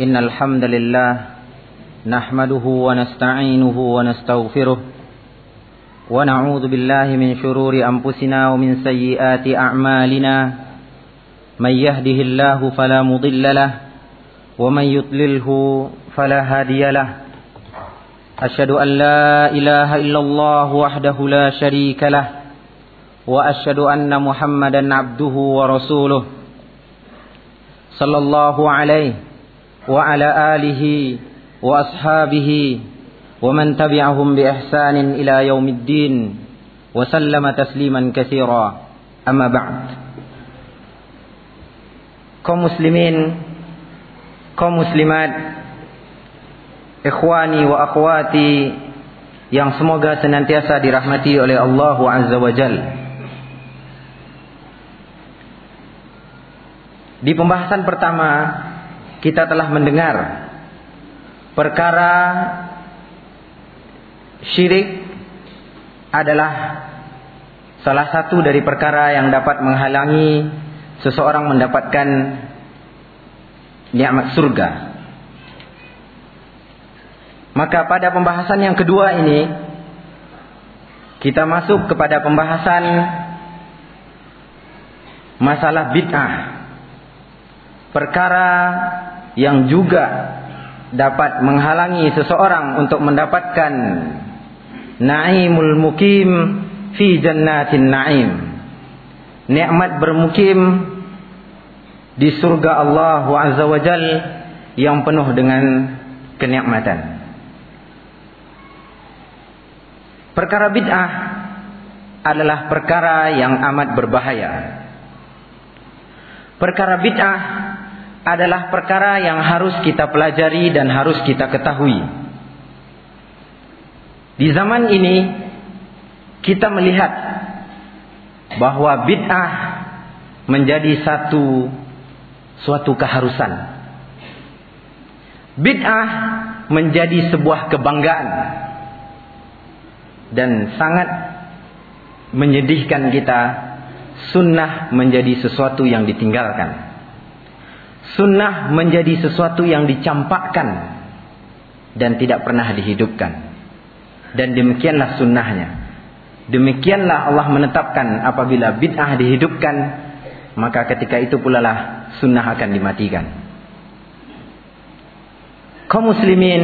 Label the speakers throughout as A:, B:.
A: إن الحمد لله نحمده ونستعينه ونستغفره ونعوذ بالله من شرور أنفسنا ومن سيئات أعمالنا من يهده الله فلا مضل له ومن يضلله فلا هادي له أشهد أن لا إله إلا الله وحده لا شريك له وأشهد أن محمدا عبده ورسوله صلى الله عليه وعلى آله وأصحابه ومن تبعهم بإحسان إلى يوم الدين وسلم تسليما كثيرا أما بعد kaum muslimin kaum muslimat ikhwani wa akhwati yang semoga senantiasa dirahmati oleh Allah Azza wa Jal di pembahasan pertama kita telah mendengar perkara syirik adalah salah satu dari perkara yang dapat menghalangi seseorang mendapatkan nikmat surga. Maka pada pembahasan yang kedua ini kita masuk kepada pembahasan masalah bid'ah. Perkara yang juga dapat menghalangi seseorang untuk mendapatkan naimul mukim fi jannatin naim. Nikmat bermukim di surga Allah Azza yang penuh dengan kenikmatan. Perkara bid'ah adalah perkara yang amat berbahaya. Perkara bid'ah adalah perkara yang harus kita pelajari dan harus kita ketahui. Di zaman ini kita melihat bahwa bid'ah menjadi satu suatu keharusan. Bid'ah menjadi sebuah kebanggaan dan sangat menyedihkan kita sunnah menjadi sesuatu yang ditinggalkan. Sunnah menjadi sesuatu yang dicampakkan dan tidak pernah dihidupkan. Dan demikianlah sunnahnya. Demikianlah Allah menetapkan apabila bid'ah dihidupkan, maka ketika itu pula lah sunnah akan dimatikan. Kaum muslimin,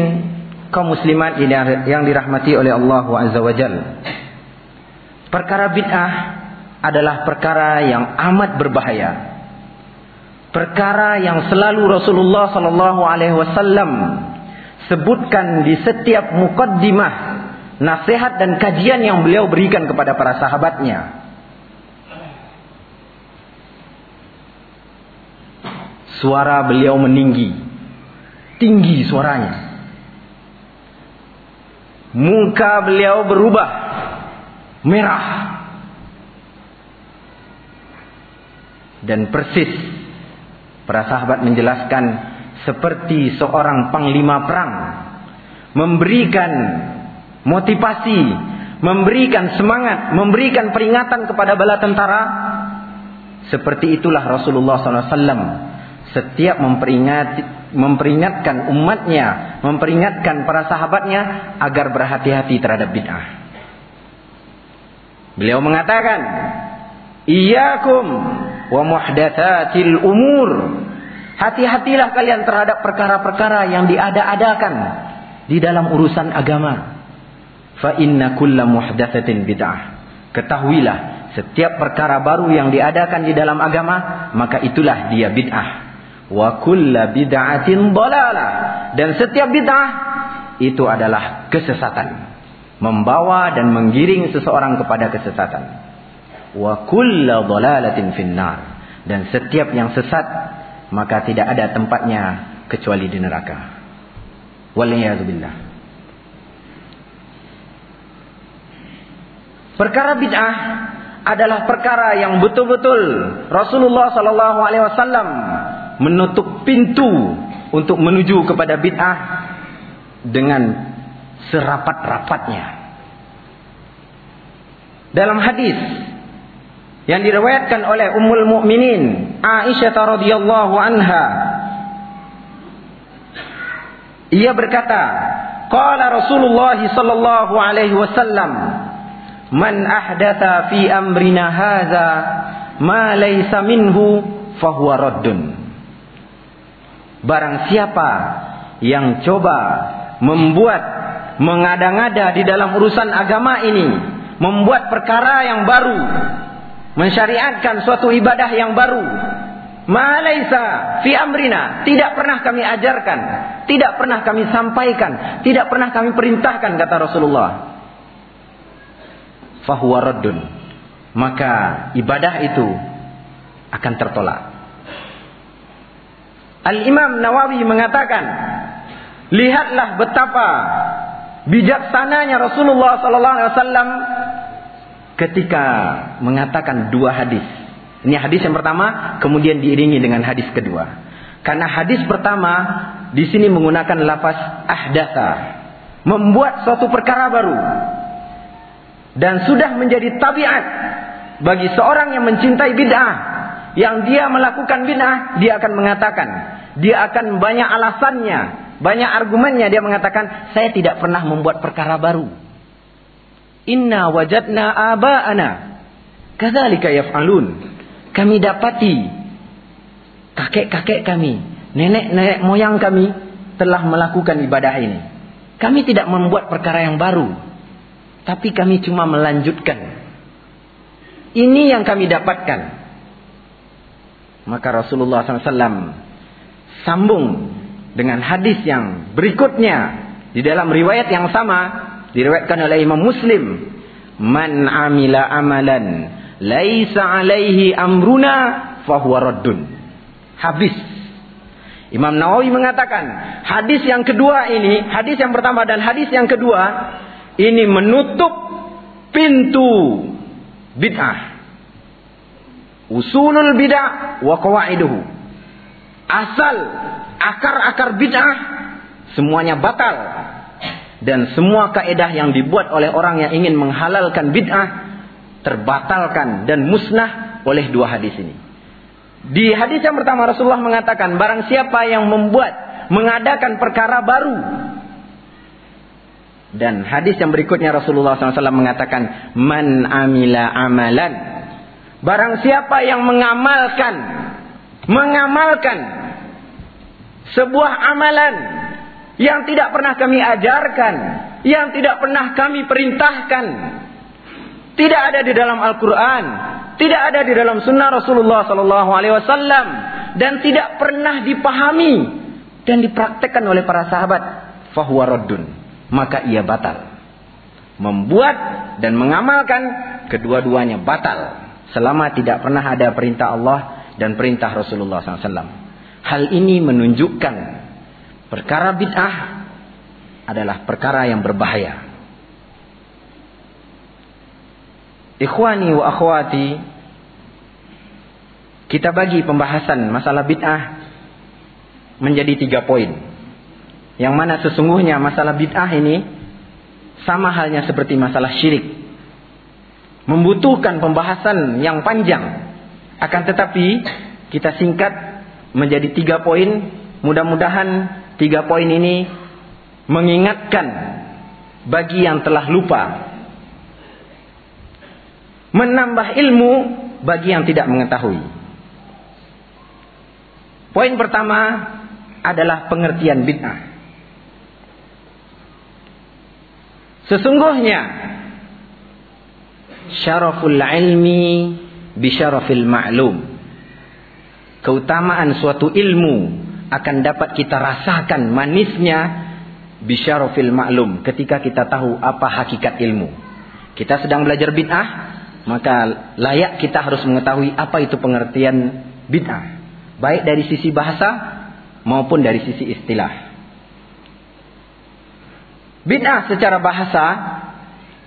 A: kaum muslimat yang dirahmati oleh Allah Azza wa. Perkara bid'ah adalah perkara yang amat berbahaya. Perkara yang selalu Rasulullah sallallahu alaihi wasallam sebutkan di setiap mukaddimah nasihat dan kajian yang beliau berikan kepada para sahabatnya. Suara beliau meninggi. Tinggi suaranya. Muka beliau berubah. Merah. Dan persis. Para sahabat menjelaskan. Seperti seorang panglima perang. Memberikan motivasi. Memberikan semangat. Memberikan peringatan kepada bala tentara. Seperti itulah Rasulullah SAW setiap memperingat, memperingatkan umatnya, memperingatkan para sahabatnya agar berhati-hati terhadap bid'ah. Beliau mengatakan, "Iyyakum wa muhdatsatil umur." Hati-hatilah kalian terhadap perkara-perkara yang diada-adakan di dalam urusan agama. Fa inna kulla muhdatsatin bid'ah. Ketahuilah, setiap perkara baru yang diadakan di dalam agama, maka itulah dia bid'ah wa kulla bid'atin dalalah dan setiap bid'ah itu adalah kesesatan membawa dan menggiring seseorang kepada kesesatan wa kulla dalalatin finnar dan setiap yang sesat maka tidak ada tempatnya kecuali di neraka waliyadzubillah perkara bid'ah adalah perkara yang betul-betul Rasulullah sallallahu alaihi wasallam menutup pintu untuk menuju kepada bid'ah dengan serapat-rapatnya. Dalam hadis yang diriwayatkan oleh Ummul Mukminin Aisyah radhiyallahu anha Ia berkata, Qala Rasulullah sallallahu alaihi wasallam, "Man ahdatha fi amrina hadza ma laysa minhu fahuwa raddun." Barang siapa yang coba membuat mengada-ngada di dalam urusan agama ini, membuat perkara yang baru, mensyariatkan suatu ibadah yang baru, Malaisa fi amrina. Tidak pernah kami ajarkan. Tidak pernah kami sampaikan. Tidak pernah kami perintahkan kata Rasulullah. Fahuwa raddun. Maka ibadah itu akan tertolak. Al-Imam Nawawi mengatakan, lihatlah betapa bijaksananya Rasulullah sallallahu alaihi wasallam ketika mengatakan dua hadis ini hadis yang pertama, kemudian diiringi dengan hadis kedua. Karena hadis pertama di sini menggunakan lafaz ahdatha, membuat suatu perkara baru. Dan sudah menjadi tabiat bagi seorang yang mencintai bid'ah, yang dia melakukan bid'ah, dia akan mengatakan, dia akan banyak alasannya, banyak argumennya dia mengatakan, saya tidak pernah membuat perkara baru. Inna wajadna aba'ana kadzalika yaf'alun kami dapati kakek-kakek kami, nenek-nenek moyang kami telah melakukan ibadah ini. Kami tidak membuat perkara yang baru, tapi kami cuma melanjutkan. Ini yang kami dapatkan. Maka Rasulullah SAW sambung dengan hadis yang berikutnya di dalam riwayat yang sama diriwayatkan oleh Imam Muslim. Man amila amalan laisa alaihi amruna fahuwa raddun. Habis. Imam Nawawi mengatakan, hadis yang kedua ini, hadis yang pertama dan hadis yang kedua ini menutup pintu bid'ah. Usulul bid'ah wa qawaiduhu. Asal akar-akar bid'ah semuanya batal dan semua kaedah yang dibuat oleh orang yang ingin menghalalkan bid'ah terbatalkan dan musnah oleh dua hadis ini. Di hadis yang pertama Rasulullah mengatakan barang siapa yang membuat mengadakan perkara baru dan hadis yang berikutnya Rasulullah SAW mengatakan man amila amalan barang siapa yang mengamalkan mengamalkan sebuah amalan yang tidak pernah kami ajarkan yang tidak pernah kami perintahkan tidak ada di dalam Al-Quran. Tidak ada di dalam sunnah Rasulullah Sallallahu Alaihi Wasallam. Dan tidak pernah dipahami. Dan dipraktekkan oleh para sahabat. Fahuwa raddun. Maka ia batal. Membuat dan mengamalkan kedua-duanya batal. Selama tidak pernah ada perintah Allah dan perintah Rasulullah SAW. Hal ini menunjukkan perkara bid'ah adalah perkara yang berbahaya. Ikhwani wa akhwati Kita bagi pembahasan masalah bid'ah Menjadi tiga poin. Yang mana sesungguhnya masalah bid'ah ini Sama halnya seperti masalah syirik. Membutuhkan pembahasan yang panjang. Akan tetapi Kita singkat menjadi tiga poin. Mudah-mudahan tiga poin ini Mengingatkan Bagi yang telah lupa menambah ilmu bagi yang tidak mengetahui. Poin pertama adalah pengertian bid'ah. Sesungguhnya syaraful ilmi bisyarafil ma'lum. Keutamaan suatu ilmu akan dapat kita rasakan manisnya bisyarafil ma'lum ketika kita tahu apa hakikat ilmu. Kita sedang belajar bid'ah, maka layak kita harus mengetahui apa itu pengertian bid'ah. Baik dari sisi bahasa maupun dari sisi istilah. Bid'ah secara bahasa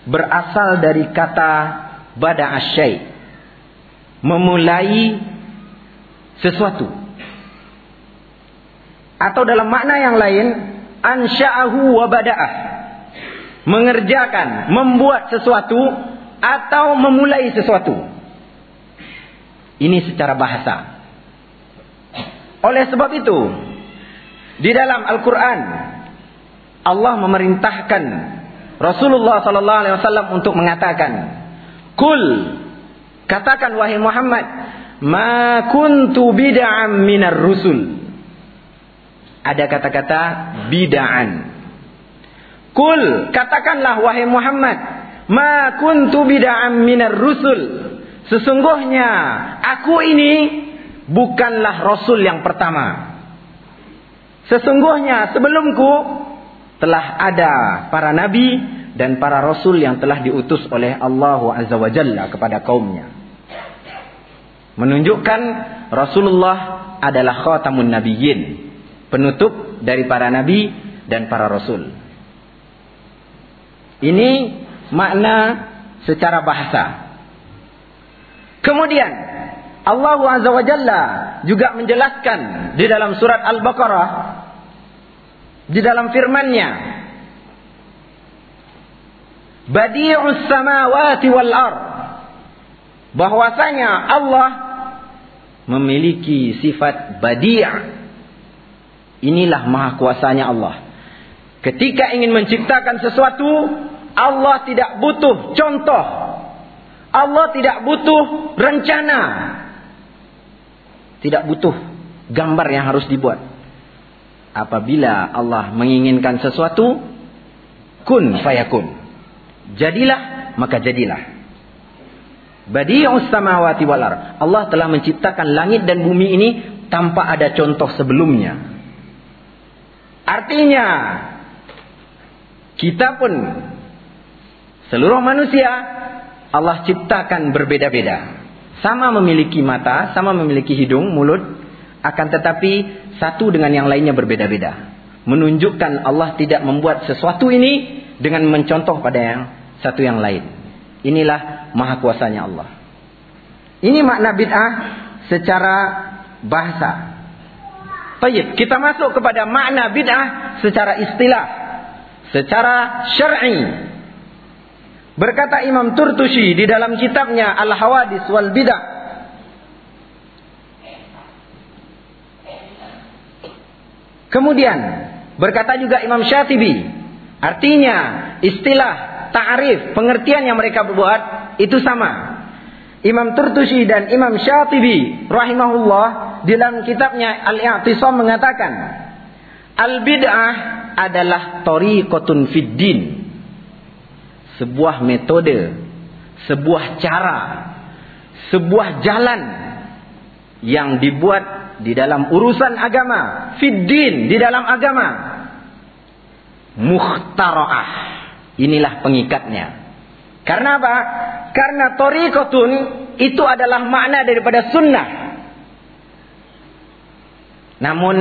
A: berasal dari kata bada asyai. Memulai sesuatu. Atau dalam makna yang lain, ansya'ahu wa bada'ah. Mengerjakan, membuat sesuatu atau memulai sesuatu. Ini secara bahasa. Oleh sebab itu, di dalam Al-Quran Allah memerintahkan Rasulullah sallallahu alaihi wasallam untuk mengatakan, "Kul katakan wahai Muhammad, ma kuntu minar rusul." Ada kata-kata bid'an. Kul katakanlah wahai Muhammad, ma kuntu bid'am minar rusul. Sesungguhnya aku ini bukanlah rasul yang pertama. Sesungguhnya sebelumku telah ada para nabi dan para rasul yang telah diutus oleh Allah Azza wa Jalla kepada kaumnya. Menunjukkan Rasulullah adalah khatamun nabiyyin, penutup dari para nabi dan para rasul. Ini makna secara bahasa. Kemudian Allah Azza wa Jalla juga menjelaskan di dalam surat Al-Baqarah di dalam firman-Nya Badi'us samawati wal ard bahwasanya Allah memiliki sifat badi' inilah maha kuasanya Allah. Ketika ingin menciptakan sesuatu Allah tidak butuh contoh. Allah tidak butuh rencana. Tidak butuh gambar yang harus dibuat. Apabila Allah menginginkan sesuatu kun fayakun. Jadilah maka jadilah. Badi'us samawati wal Allah telah menciptakan langit dan bumi ini tanpa ada contoh sebelumnya artinya kita pun seluruh manusia Allah ciptakan berbeda-beda sama memiliki mata sama memiliki hidung mulut akan tetapi satu dengan yang lainnya berbeda-beda. Menunjukkan Allah tidak membuat sesuatu ini dengan mencontoh pada yang satu yang lain. Inilah maha kuasanya Allah. Ini makna bid'ah secara bahasa. Baik, kita masuk kepada makna bid'ah secara istilah. Secara syar'i. Berkata Imam Turtusi di dalam kitabnya Al-Hawadis wal Bid'ah Kemudian berkata juga Imam Syatibi, artinya istilah ta'rif, pengertian yang mereka buat itu sama. Imam Turtusi dan Imam Syatibi rahimahullah dalam kitabnya Al-I'tisam mengatakan, al-bid'ah adalah tariqatun fid din. Sebuah metode, sebuah cara, sebuah jalan yang dibuat di dalam urusan agama, fiddin di dalam agama. Mukhtara'ah. Inilah pengikatnya. Karena apa? Karena tariqatun itu adalah makna daripada sunnah. Namun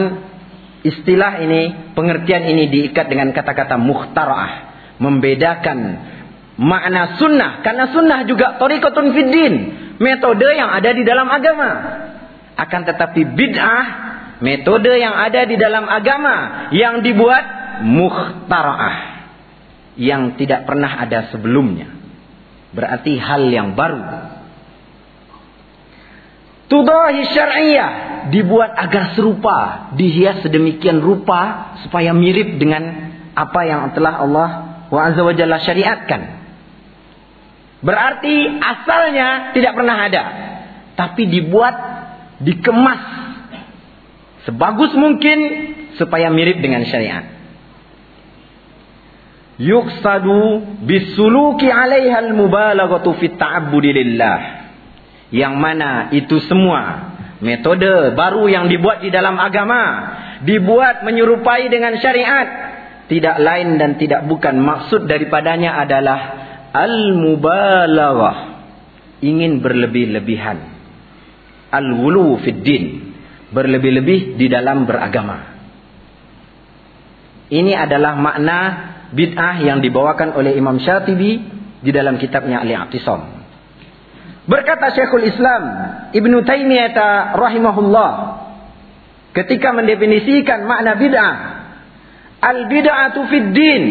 A: istilah ini, pengertian ini diikat dengan kata-kata mukhtara'ah. Membedakan makna sunnah. Karena sunnah juga tariqatun fiddin. Metode yang ada di dalam agama. Akan tetapi bid'ah metode yang ada di dalam agama yang dibuat mukhtara'ah yang tidak pernah ada sebelumnya. Berarti hal yang baru. Tudahi syar'iyah dibuat agar serupa, dihias sedemikian rupa supaya mirip dengan apa yang telah Allah wa azza syariatkan. Berarti asalnya tidak pernah ada, tapi dibuat dikemas sebagus mungkin supaya mirip dengan syariat. Yuqsadu bisuluki 'alaiha al-mubalaghatu fit. Yang mana itu semua metode baru yang dibuat di dalam agama, dibuat menyerupai dengan syariat, tidak lain dan tidak bukan maksud daripadanya adalah al-mubalaghah. Ingin berlebih-lebihan al-wulu fid din, berlebih-lebih di dalam beragama. Ini adalah makna bid'ah yang dibawakan oleh Imam Syatibi di dalam kitabnya Al-I'tisam. Berkata Syekhul Islam Ibn Taimiyah rahimahullah ketika mendefinisikan makna bid'ah, al-bid'atu fid din.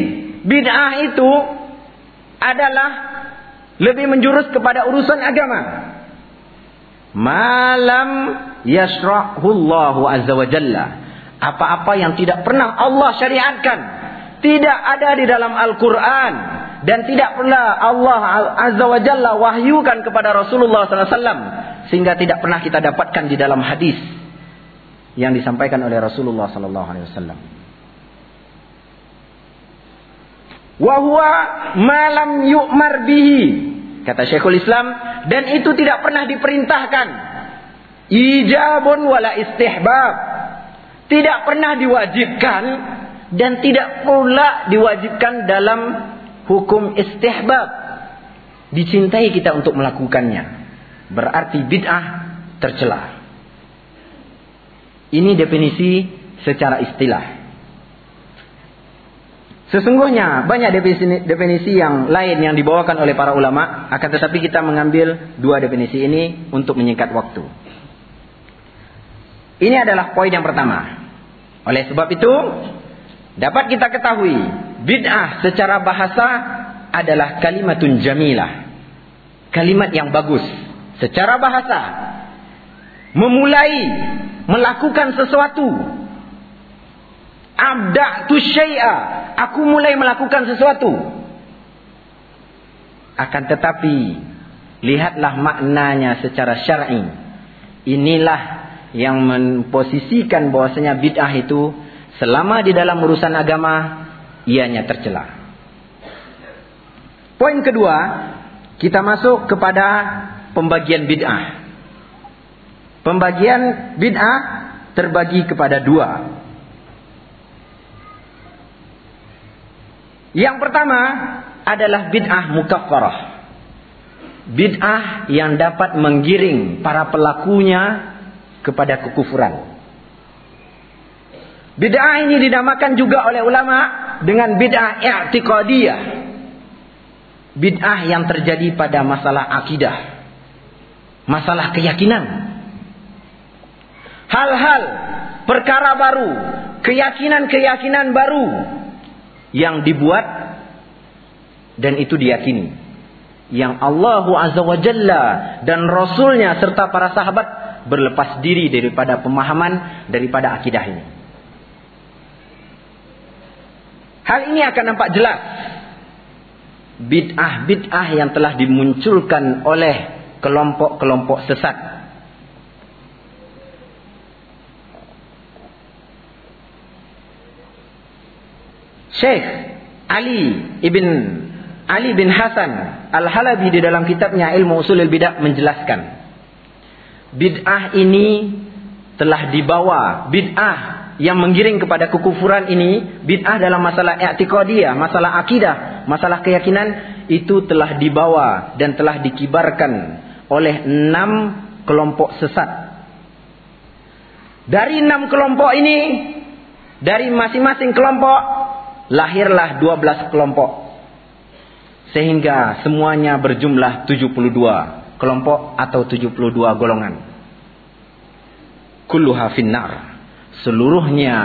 A: Bid'ah itu adalah lebih menjurus kepada urusan agama. Malam yasrahullahu azza wa jalla. Apa-apa yang tidak pernah Allah syariatkan tidak ada di dalam Al-Quran dan tidak pernah Allah Azza wa Jalla wahyukan kepada Rasulullah SAW sehingga tidak pernah kita dapatkan di dalam hadis yang disampaikan oleh Rasulullah SAW. Wahwa malam yu'mar bihi kata Syekhul Islam dan itu tidak pernah diperintahkan ijabun wala istihbab tidak pernah diwajibkan dan tidak pula diwajibkan dalam hukum istihbab. Dicintai kita untuk melakukannya. Berarti bid'ah tercela. Ini definisi secara istilah. Sesungguhnya banyak definisi, definisi yang lain yang dibawakan oleh para ulama, akan tetapi kita mengambil dua definisi ini untuk menyingkat waktu. Ini adalah poin yang pertama. Oleh sebab itu, Dapat kita ketahui, bid'ah secara bahasa adalah kalimatun jamilah. Kalimat yang bagus secara bahasa. Memulai melakukan sesuatu. Abda'tu syai'a. Aku mulai melakukan sesuatu. Akan tetapi lihatlah maknanya secara syar'i. Inilah yang memposisikan bahwasanya bid'ah itu Selama di dalam urusan agama, ianya tercela. Poin kedua, kita masuk kepada pembagian bid'ah. Pembagian bid'ah terbagi kepada dua. Yang pertama adalah bid'ah mukaffarah. Bid'ah yang dapat menggiring para pelakunya kepada kekufuran. Bid'ah ini dinamakan juga oleh ulama dengan bid'ah i'tiqadiyah. Bid'ah yang terjadi pada masalah akidah. Masalah keyakinan. Hal-hal perkara baru, keyakinan-keyakinan baru yang dibuat dan itu diyakini. Yang Allah Azza wa Jalla dan Rasulnya serta para sahabat berlepas diri daripada pemahaman daripada akidah ini. Hal ini akan nampak jelas. Bid'ah-bid'ah yang telah dimunculkan oleh kelompok-kelompok sesat. Syekh Ali ibn Ali bin Hasan Al-Halabi di dalam kitabnya Ilmu Usulul Bid'ah menjelaskan bid'ah ini telah dibawa bid'ah yang menggiring kepada kekufuran ini bid'ah dalam masalah i'tiqadiyah, masalah akidah, masalah keyakinan itu telah dibawa dan telah dikibarkan oleh enam kelompok sesat. Dari enam kelompok ini, dari masing-masing kelompok lahirlah dua belas kelompok. Sehingga semuanya berjumlah tujuh puluh dua kelompok atau tujuh puluh dua golongan. Kulluha finnar seluruhnya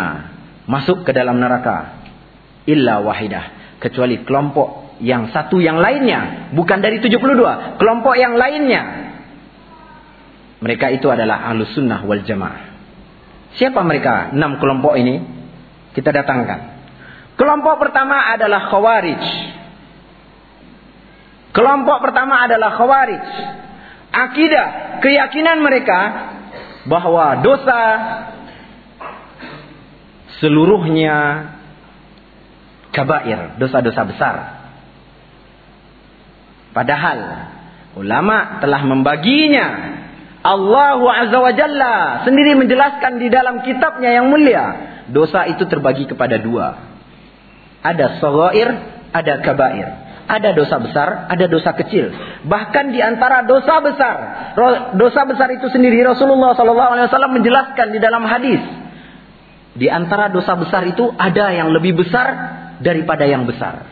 A: masuk ke dalam neraka. Illa wahidah. Kecuali kelompok yang satu yang lainnya. Bukan dari 72 kelompok yang lainnya. Mereka itu adalah ahlus sunnah wal jamaah. Siapa mereka? Enam kelompok ini. Kita datangkan. Kelompok pertama adalah khawarij. Kelompok pertama adalah khawarij. Akidah keyakinan mereka bahwa dosa seluruhnya kabair, dosa-dosa besar. Padahal ulama telah membaginya. Allah Azza wa Jalla sendiri menjelaskan di dalam kitabnya yang mulia. Dosa itu terbagi kepada dua. Ada sawair, ada kabair. Ada dosa besar, ada dosa kecil. Bahkan di antara dosa besar, dosa besar itu sendiri Rasulullah SAW menjelaskan di dalam hadis di antara dosa besar itu ada yang lebih besar daripada yang besar.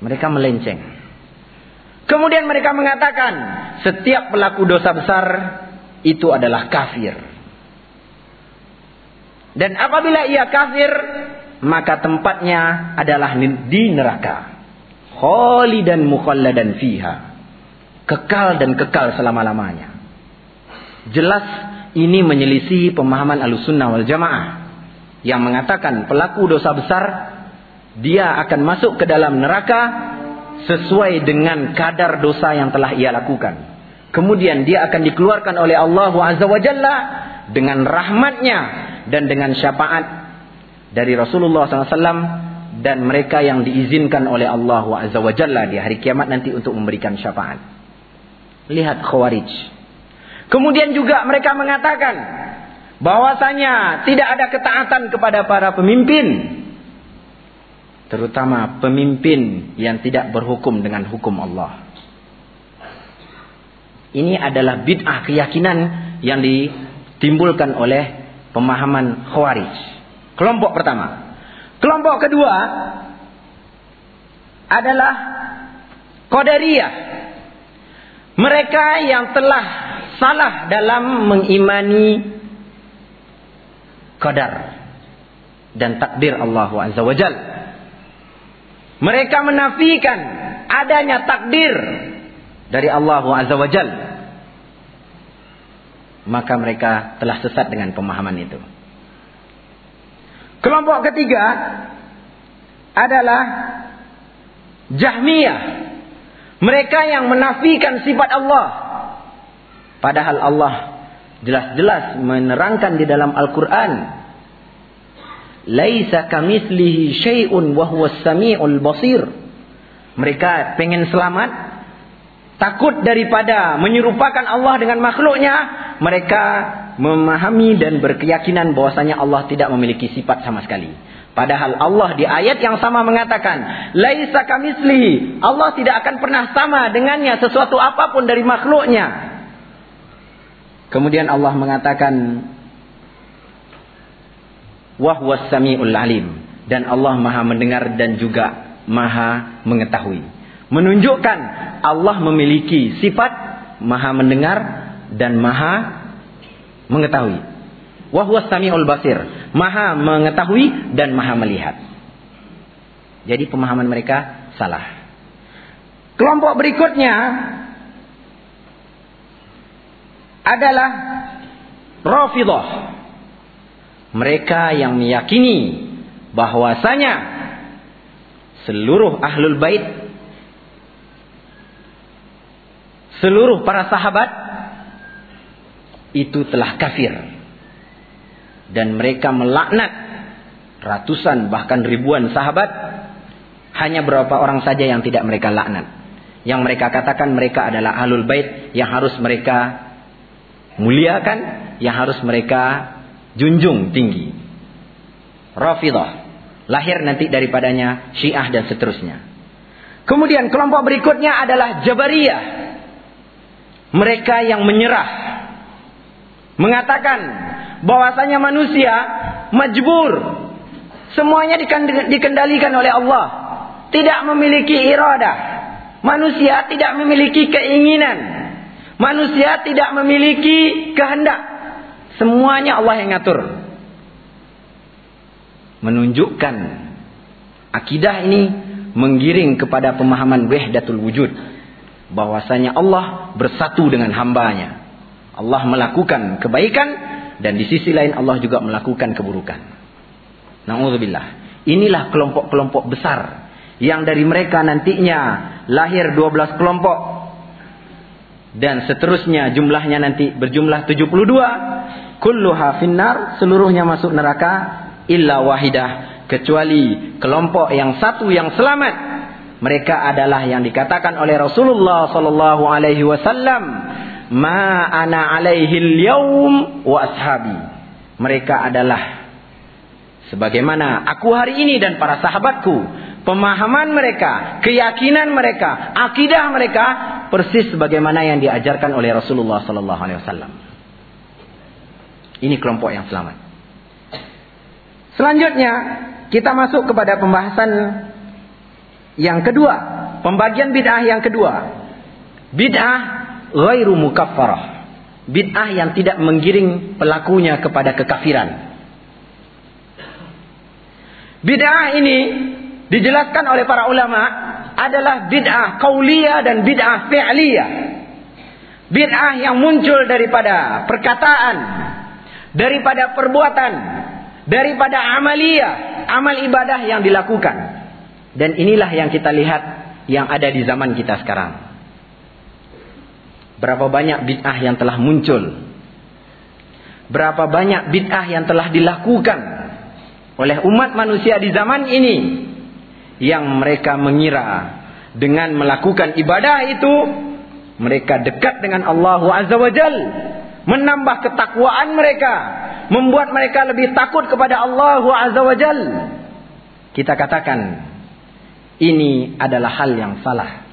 A: Mereka melenceng. Kemudian mereka mengatakan, setiap pelaku dosa besar itu adalah kafir. Dan apabila ia kafir, maka tempatnya adalah di neraka. Khalidan mukhalladan fiha. Kekal dan kekal selama-lamanya. Jelas ini menyelisih pemahaman alusunnah wal jamaah. yang mengatakan pelaku dosa besar dia akan masuk ke dalam neraka sesuai dengan kadar dosa yang telah ia lakukan. Kemudian dia akan dikeluarkan oleh Allah Azza wa Jalla dengan rahmatnya dan dengan syafaat dari Rasulullah SAW dan mereka yang diizinkan oleh Allah Azza wa Jalla di hari kiamat nanti untuk memberikan syafaat. Lihat Khawarij. Kemudian juga mereka mengatakan bahwasanya tidak ada ketaatan kepada para pemimpin terutama pemimpin yang tidak berhukum dengan hukum Allah. Ini adalah bid'ah keyakinan yang ditimbulkan oleh pemahaman Khawarij. Kelompok pertama. Kelompok kedua adalah Qadariyah. Mereka yang telah salah dalam mengimani qadar dan takdir Allah Azza wa Jalla. Mereka menafikan adanya takdir dari Allah Azza wa Jal. Maka mereka telah sesat dengan pemahaman itu. Kelompok ketiga adalah Jahmiyah. Mereka yang menafikan sifat Allah. Padahal Allah jelas-jelas menerangkan di dalam Al-Quran laisa kamitslihi syai'un wa huwas samiul basir. Mereka pengen selamat, takut daripada menyerupakan Allah dengan makhluknya, mereka memahami dan berkeyakinan bahwasanya Allah tidak memiliki sifat sama sekali. Padahal Allah di ayat yang sama mengatakan, laisa kamitslihi. Allah tidak akan pernah sama dengannya sesuatu apa pun dari makhluknya. Kemudian Allah mengatakan wahwas samiul alim dan Allah Maha mendengar dan juga Maha mengetahui. Menunjukkan Allah memiliki sifat Maha mendengar dan Maha mengetahui. Wahwas samiul basir, Maha mengetahui dan Maha melihat. Jadi pemahaman mereka salah. Kelompok berikutnya adalah Rafidah. Mereka yang meyakini bahwasanya seluruh ahlul bait seluruh para sahabat itu telah kafir. Dan mereka melaknat ratusan bahkan ribuan sahabat. Hanya berapa orang saja yang tidak mereka laknat. Yang mereka katakan mereka adalah ahlul bait yang harus mereka muliakan yang harus mereka junjung tinggi. Rafidah. Lahir nanti daripadanya Syiah dan seterusnya. Kemudian kelompok berikutnya adalah Jabariyah. Mereka yang menyerah. Mengatakan bahwasanya manusia majbur. Semuanya dikendalikan oleh Allah. Tidak memiliki iradah. Manusia tidak memiliki keinginan. Manusia tidak memiliki kehendak. Semuanya Allah yang ngatur. Menunjukkan akidah ini menggiring kepada pemahaman wahdatul wujud. Bahwasanya Allah bersatu dengan hambanya. Allah melakukan kebaikan dan di sisi lain Allah juga melakukan keburukan. Nauzubillah. Inilah kelompok-kelompok besar yang dari mereka nantinya lahir 12 kelompok dan seterusnya jumlahnya nanti berjumlah 72 kulluha finnar seluruhnya masuk neraka illa wahidah. Kecuali kelompok yang satu yang selamat. Mereka adalah yang dikatakan oleh Rasulullah sallallahu alaihi wasallam ma ana alaihi yaum wa ashabi. Mereka adalah sebagaimana aku hari ini dan para sahabatku pemahaman mereka keyakinan mereka akidah mereka persis sebagaimana yang diajarkan oleh Rasulullah sallallahu alaihi wasallam ini kelompok yang selamat. Selanjutnya kita masuk kepada pembahasan yang kedua, pembagian bid'ah yang kedua. Bid'ah ghairu mukaffarah. Bid'ah yang tidak menggiring pelakunya kepada kekafiran. Bid'ah ini dijelaskan oleh para ulama adalah bid'ah qauliyah dan bid'ah fi'liyah. Bid'ah yang muncul daripada perkataan daripada perbuatan, daripada amalia, amal ibadah yang dilakukan. Dan inilah yang kita lihat yang ada di zaman kita sekarang. Berapa banyak bid'ah yang telah muncul. Berapa banyak bid'ah yang telah dilakukan oleh umat manusia di zaman ini. Yang mereka mengira dengan melakukan ibadah itu. Mereka dekat dengan Allah Azza wa Jal. Menambah ketakwaan mereka. Membuat mereka lebih takut kepada Allah Azza wa Jal. Kita katakan. Ini adalah hal yang salah.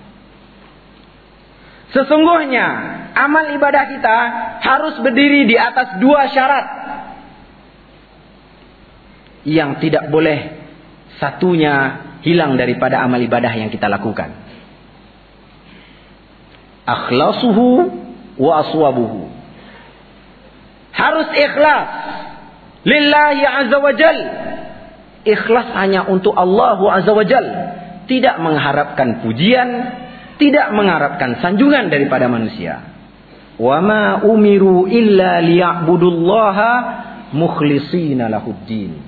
A: Sesungguhnya amal ibadah kita harus berdiri di atas dua syarat. Yang tidak boleh satunya hilang daripada amal ibadah yang kita lakukan. Akhlasuhu wa aswabuhu. Harus ikhlas. Lillahi azza wa jal. Ikhlas hanya untuk Allah azza wa jal. Tidak mengharapkan pujian, tidak mengharapkan sanjungan daripada manusia. Wa ma umiru illa liya'budullaha mukhlishina lahuddin.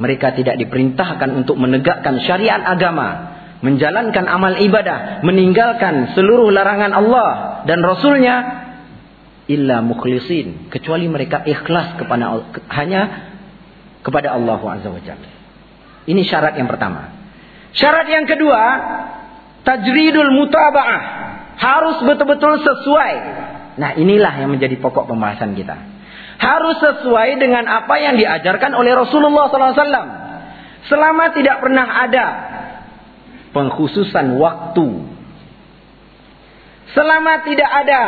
A: Mereka tidak diperintahkan untuk menegakkan syariat agama, menjalankan amal ibadah, meninggalkan seluruh larangan Allah dan Rasulnya illa mukhlisin kecuali mereka ikhlas kepada hanya kepada Allah Azza Ini syarat yang pertama. Syarat yang kedua, tajridul mutaba'ah harus betul-betul sesuai. Nah, inilah yang menjadi pokok pembahasan kita. Harus sesuai dengan apa yang diajarkan oleh Rasulullah SAW. Selama tidak pernah ada pengkhususan waktu. Selama tidak ada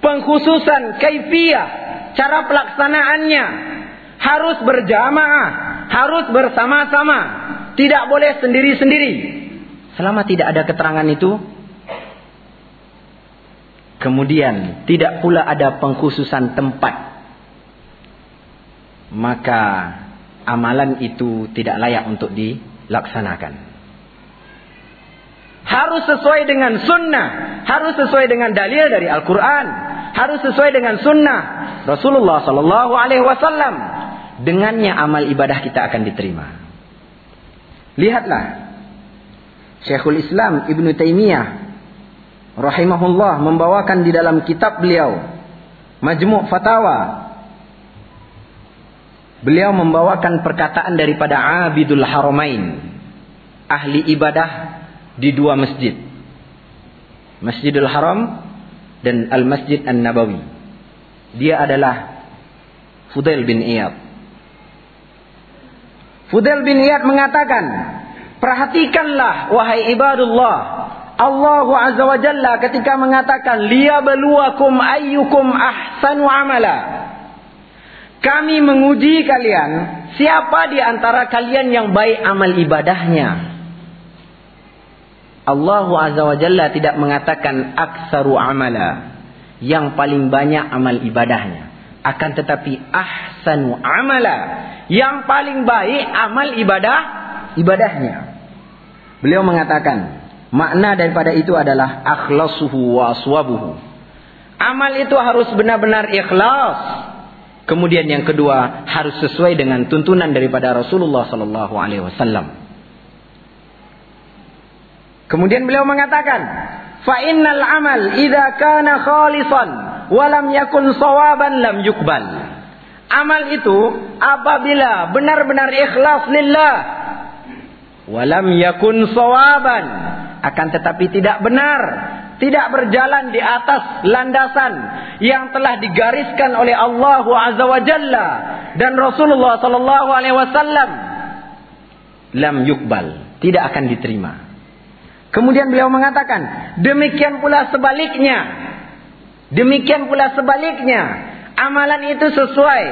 A: pengkhususan kaifiyah, cara pelaksanaannya harus berjamaah, harus bersama-sama, tidak boleh sendiri-sendiri. Selama tidak ada keterangan itu, kemudian tidak pula ada pengkhususan tempat, maka amalan itu tidak layak untuk dilaksanakan. Harus sesuai dengan sunnah, harus sesuai dengan dalil dari Al-Quran, harus sesuai dengan sunnah Rasulullah Sallallahu Alaihi Wasallam. Dengannya amal ibadah kita akan diterima. Lihatlah Syekhul Islam Ibn Taimiyah rahimahullah membawakan di dalam kitab beliau Majmu' Fatawa. Beliau membawakan perkataan daripada Abidul Haramain ahli ibadah di dua masjid. Masjidul Haram dan Al-Masjid An-Nabawi. Dia adalah Fudail bin Iyad. Fudail bin Iyad mengatakan Perhatikanlah wahai ibadullah. Allah Azza wa Jalla ketika mengatakan liyabluwakum ayyukum ahsanu amala. Kami menguji kalian siapa di antara kalian yang baik amal ibadahnya. Allah Azza wa Jalla tidak mengatakan aksaru amala. Yang paling banyak amal ibadahnya. Akan tetapi ahsanu amala. Yang paling baik amal ibadah ibadahnya. Beliau mengatakan, makna daripada itu adalah akhlasuhu wa aswabuhu. Amal itu harus benar-benar ikhlas. Kemudian yang kedua harus sesuai dengan tuntunan daripada Rasulullah sallallahu alaihi wasallam. Kemudian beliau mengatakan, "Fa innal amal idza kana khalisan wa lam yakun sawaban lam yukbal." Amal itu apabila benar-benar ikhlas lillah walam yakun sawaban akan tetapi tidak benar tidak berjalan di atas landasan yang telah digariskan oleh Allah Azza wa Jalla dan Rasulullah sallallahu alaihi wasallam lam yukbal tidak akan diterima. Kemudian beliau mengatakan demikian pula sebaliknya. Demikian pula sebaliknya. Amalan itu sesuai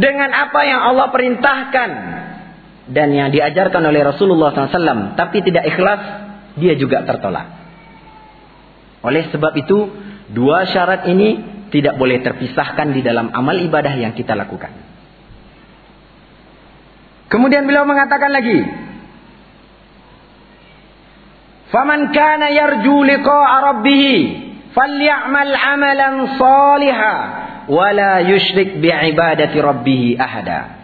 A: dengan apa yang Allah perintahkan. Dan yang diajarkan oleh Rasulullah SAW tapi tidak ikhlas dia juga tertolak. Oleh sebab itu dua syarat ini tidak boleh terpisahkan di dalam amal ibadah yang kita lakukan. Kemudian beliau mengatakan lagi faman kana yarju liqa'a rabbih falyamal amalan salihah wala yushrik bi'ibadati rabbih ahada.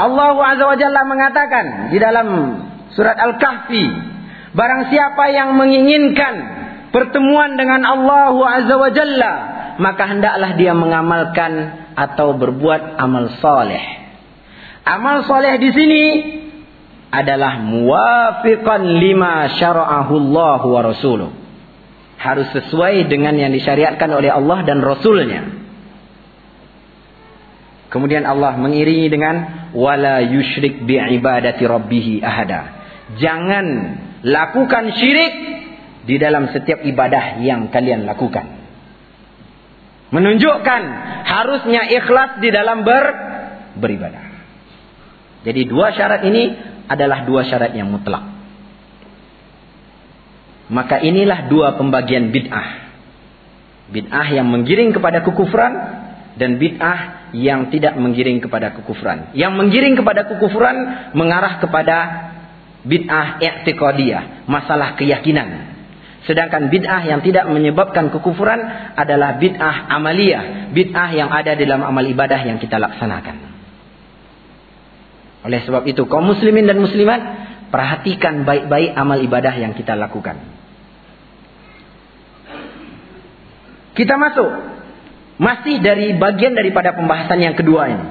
A: Allah Azza wa Jalla mengatakan di dalam surat Al-Kahfi, barang siapa yang menginginkan pertemuan dengan Allah Azza wa Jalla, maka hendaklah dia mengamalkan atau berbuat amal soleh. Amal soleh di sini adalah muwafiqan lima syara'ahu Allah wa rasuluh. Harus sesuai dengan yang disyariatkan oleh Allah dan Rasulnya. Kemudian Allah mengiringi dengan wala yusyrik bi ibadati rabbih ahada. Jangan lakukan syirik di dalam setiap ibadah yang kalian lakukan. Menunjukkan harusnya ikhlas di dalam ber beribadah. Jadi dua syarat ini adalah dua syarat yang mutlak. Maka inilah dua pembagian bid'ah. Bid'ah yang menggiring kepada kekufuran dan bid'ah yang tidak menggiring kepada kekufuran. Yang menggiring kepada kekufuran mengarah kepada bid'ah i'tiqadiyah, masalah keyakinan. Sedangkan bid'ah yang tidak menyebabkan kekufuran adalah bid'ah amaliyah, bid'ah yang ada dalam amal ibadah yang kita laksanakan. Oleh sebab itu kaum muslimin dan muslimat perhatikan baik-baik amal ibadah yang kita lakukan. Kita masuk masih dari bagian daripada pembahasan yang kedua ini.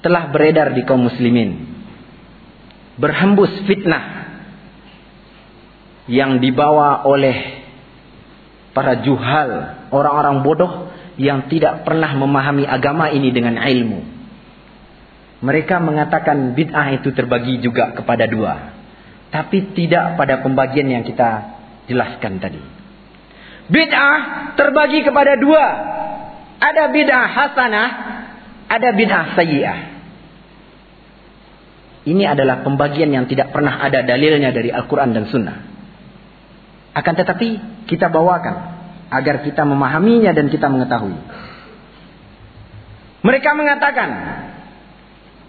A: Telah beredar di kaum muslimin. Berhembus fitnah. Yang dibawa oleh para juhal. Orang-orang bodoh yang tidak pernah memahami agama ini dengan ilmu. Mereka mengatakan bid'ah itu terbagi juga kepada dua. Tapi tidak pada pembagian yang kita jelaskan tadi. Bid'ah terbagi kepada dua. Ada bid'ah hasanah, ada bid'ah sayyi'ah. Ini adalah pembagian yang tidak pernah ada dalilnya dari Al-Quran dan Sunnah. Akan tetapi kita bawakan agar kita memahaminya dan kita mengetahui. Mereka mengatakan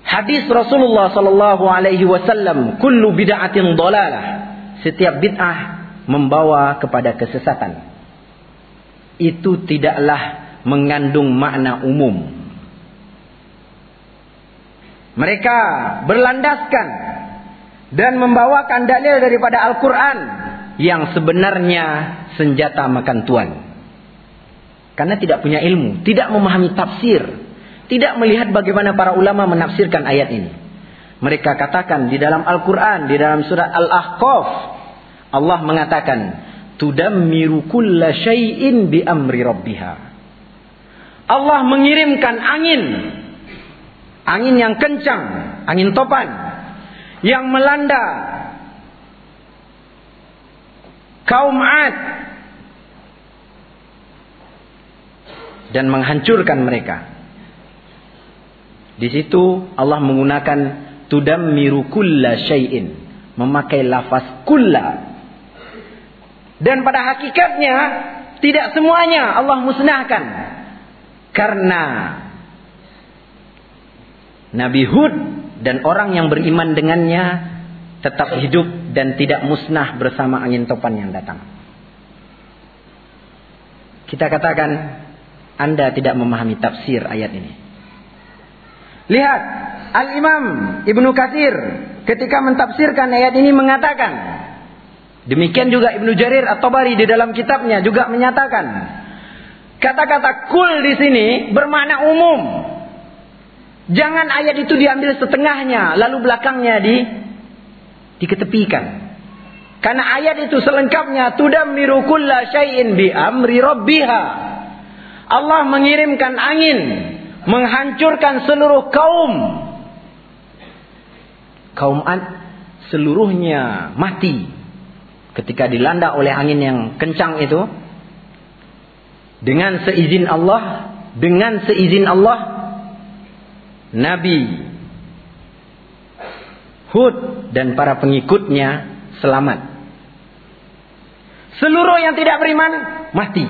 A: hadis Rasulullah sallallahu alaihi wasallam kullu bid'atin dalalah. Setiap bid'ah membawa kepada kesesatan itu tidaklah mengandung makna umum. Mereka berlandaskan dan membawakan dalil daripada Al-Quran yang sebenarnya senjata makan tuan. Karena tidak punya ilmu, tidak memahami tafsir, tidak melihat bagaimana para ulama menafsirkan ayat ini. Mereka katakan di dalam Al-Quran, di dalam surat Al-Ahqaf, Allah mengatakan, tudammiru kulla syai'in bi amri rabbiha. Allah mengirimkan angin. Angin yang kencang, angin topan yang melanda kaum Ad dan menghancurkan mereka. Di situ Allah menggunakan tudammiru kulla syai'in, memakai lafaz kulla dan pada hakikatnya tidak semuanya Allah musnahkan. Karena Nabi Hud dan orang yang beriman dengannya tetap hidup dan tidak musnah bersama angin topan yang datang. Kita katakan Anda tidak memahami tafsir ayat ini. Lihat Al-Imam Ibnu Katsir ketika mentafsirkan ayat ini mengatakan Demikian juga Ibnu Jarir atau Bari di dalam kitabnya juga menyatakan kata-kata kul di sini bermakna umum. Jangan ayat itu diambil setengahnya lalu belakangnya di diketepikan. Karena ayat itu selengkapnya tudammiru kulla syai'in bi amri rabbiha. Allah mengirimkan angin menghancurkan seluruh kaum. Kaum Ad seluruhnya mati ketika dilanda oleh angin yang kencang itu dengan seizin Allah dengan seizin Allah Nabi Hud dan para pengikutnya selamat seluruh yang tidak beriman mati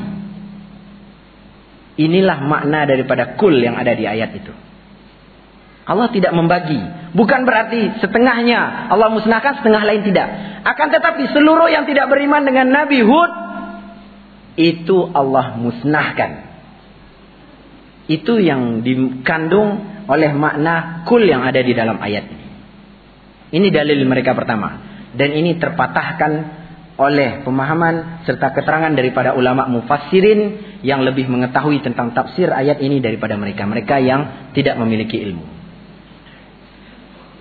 A: inilah makna daripada kul yang ada di ayat itu Allah tidak membagi. Bukan berarti setengahnya Allah musnahkan, setengah lain tidak. Akan tetapi seluruh yang tidak beriman dengan Nabi Hud itu Allah musnahkan. Itu yang dikandung oleh makna kul yang ada di dalam ayat ini. Ini dalil mereka pertama. Dan ini terpatahkan oleh pemahaman serta keterangan daripada ulama mufassirin yang lebih mengetahui tentang tafsir ayat ini daripada mereka. Mereka yang tidak memiliki ilmu.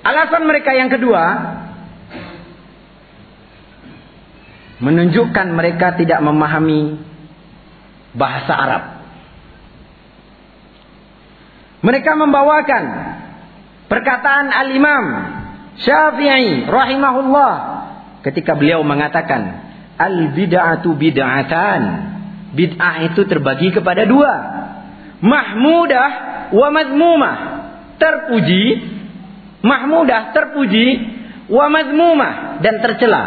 A: Alasan mereka yang kedua menunjukkan mereka tidak memahami bahasa Arab. Mereka membawakan perkataan Al-Imam Syafi'i rahimahullah ketika beliau mengatakan al-bid'atu bid'atan. Bid'ah itu terbagi kepada dua. Mahmudah wa mazmumah. Terpuji, mahmudah terpuji, wa mazmumah dan tercela.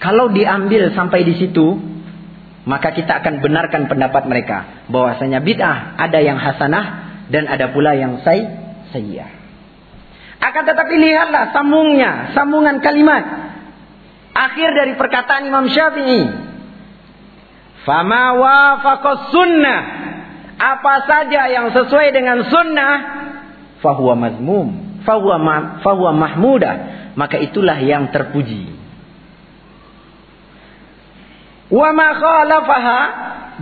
A: Kalau diambil sampai di situ, maka kita akan benarkan pendapat mereka bahwasanya bid'ah ada yang hasanah dan ada pula yang say sayyah. Akan tetapi lihatlah sambungnya, sambungan kalimat akhir dari perkataan Imam Syafi'i. Fama wafaqas sunnah. Apa saja yang sesuai dengan sunnah, fahuwa mazmum, fahuwa ma, fahuwa mahmudah, maka itulah yang terpuji. Wa ma khalafaha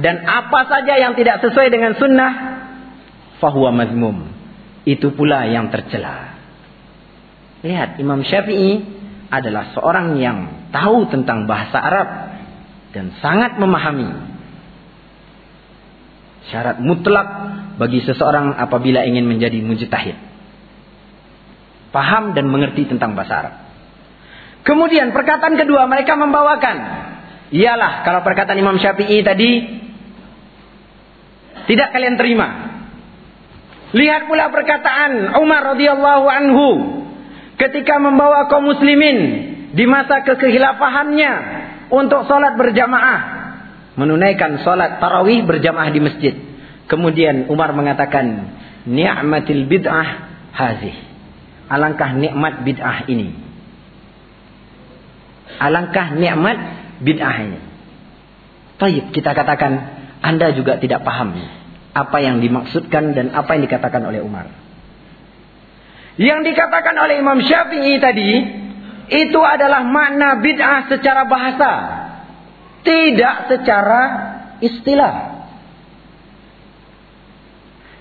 A: dan apa saja yang tidak sesuai dengan sunnah fahuwa mazmum. Itu pula yang tercela. Lihat Imam Syafi'i adalah seorang yang tahu tentang bahasa Arab dan sangat memahami syarat mutlak bagi seseorang apabila ingin menjadi mujtahid. Paham dan mengerti tentang bahasa Arab. Kemudian perkataan kedua mereka membawakan Iyalah kalau perkataan Imam Syafi'i tadi tidak kalian terima. Lihat pula perkataan Umar radhiyallahu anhu ketika membawa kaum muslimin di masa kekhilafahannya untuk salat berjamaah, menunaikan salat tarawih berjamaah di masjid. Kemudian Umar mengatakan, "Ni'matil bid'ah hazih." Alangkah nikmat bid'ah ini. Alangkah nikmat bid'ah ini. Taib kita katakan Anda juga tidak paham apa yang dimaksudkan dan apa yang dikatakan oleh Umar. Yang dikatakan oleh Imam Syafi'i tadi itu adalah makna bid'ah secara bahasa, tidak secara istilah.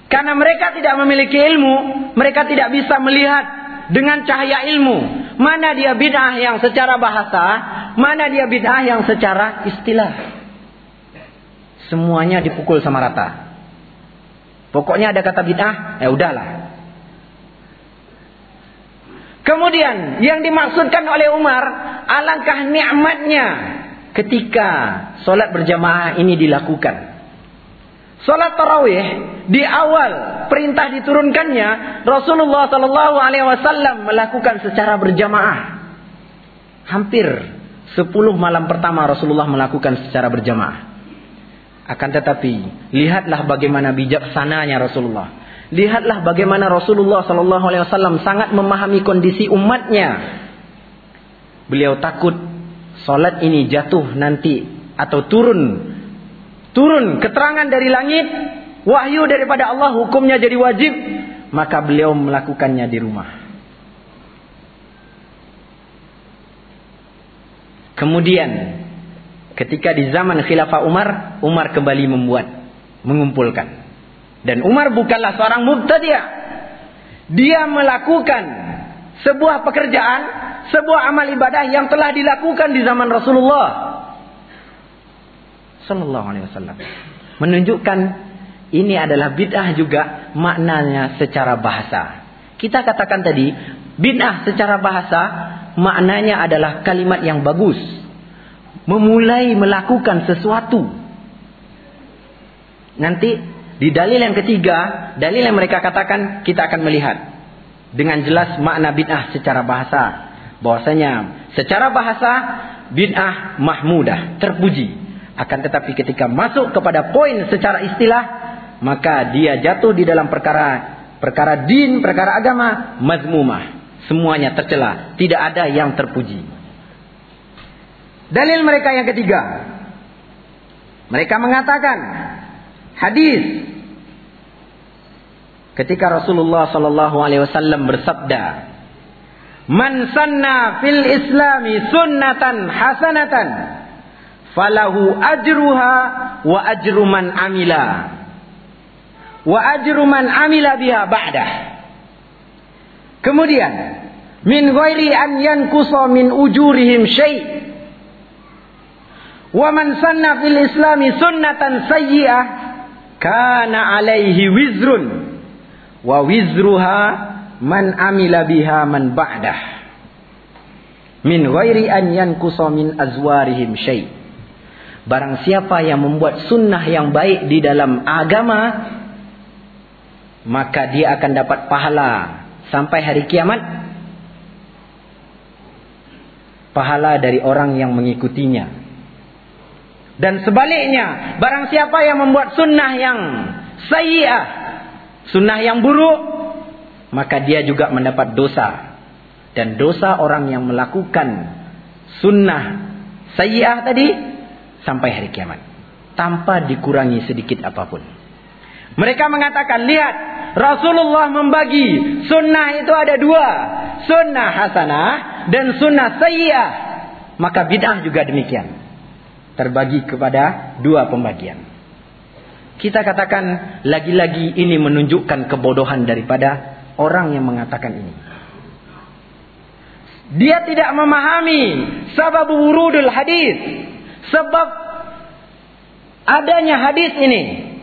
A: Karena mereka tidak memiliki ilmu, mereka tidak bisa melihat dengan cahaya ilmu mana dia bid'ah yang secara bahasa, Mana dia bid'ah yang secara istilah? Semuanya dipukul sama rata. Pokoknya ada kata bid'ah, ya udahlah. Kemudian yang dimaksudkan oleh Umar, alangkah nikmatnya ketika solat berjamaah ini dilakukan. Solat tarawih di awal perintah diturunkannya Rasulullah Shallallahu Alaihi Wasallam melakukan secara berjamaah. Hampir Sepuluh malam pertama Rasulullah melakukan secara berjamaah. Akan tetapi, lihatlah bagaimana bijaksananya Rasulullah. Lihatlah bagaimana Rasulullah Sallallahu Alaihi Wasallam sangat memahami kondisi umatnya. Beliau takut solat ini jatuh nanti atau turun turun keterangan dari langit wahyu daripada Allah hukumnya jadi wajib maka beliau melakukannya di rumah Kemudian ketika di zaman khilafah Umar, Umar kembali membuat, mengumpulkan. Dan Umar bukanlah seorang mubtadi'ah. Dia melakukan sebuah pekerjaan, sebuah amal ibadah yang telah dilakukan di zaman Rasulullah sallallahu alaihi wasallam. Menunjukkan ini adalah bid'ah juga maknanya secara bahasa. Kita katakan tadi, bid'ah secara bahasa maknanya adalah kalimat yang bagus. Memulai melakukan sesuatu. Nanti di dalil yang ketiga, dalil yang mereka katakan kita akan melihat dengan jelas makna bid'ah secara bahasa. Bahwasanya secara bahasa bid'ah mahmudah, terpuji. Akan tetapi ketika masuk kepada poin secara istilah, maka dia jatuh di dalam perkara perkara din, perkara agama mazmumah. Semuanya tercela, tidak ada yang terpuji. Dalil mereka yang ketiga. Mereka mengatakan hadis ketika Rasulullah sallallahu alaihi wasallam bersabda, "Man sanna fil islami sunnatan hasanatan falahu ajruha wa ajru man amila wa ajru man amila biha ba'dah." Kemudian, min ghairi an yankusa min ujurihim syai' wa man sanna fil islami sunnatan sayyi'ah kana alaihi wizrun. Wa wizruha man amila biha man ba'dah. Min ghairi an yankusa min azwarihim syai. Barang siapa yang membuat sunnah yang baik di dalam agama maka dia akan dapat pahala sampai hari kiamat pahala dari orang yang mengikutinya dan sebaliknya barang siapa yang membuat sunnah yang sayyi'ah sunnah yang buruk, maka dia juga mendapat dosa. Dan dosa orang yang melakukan sunnah sayyi'ah tadi sampai hari kiamat. Tanpa dikurangi sedikit apa pun. Mereka mengatakan, lihat Rasulullah membagi sunnah itu ada dua. Sunnah hasanah dan sunnah sayyi'ah. Maka bid'ah juga demikian. Terbagi kepada dua pembagian. Kita katakan lagi-lagi ini menunjukkan kebodohan daripada orang yang mengatakan ini. Dia tidak memahami sebab wurudul hadis. Sebab adanya hadis ini.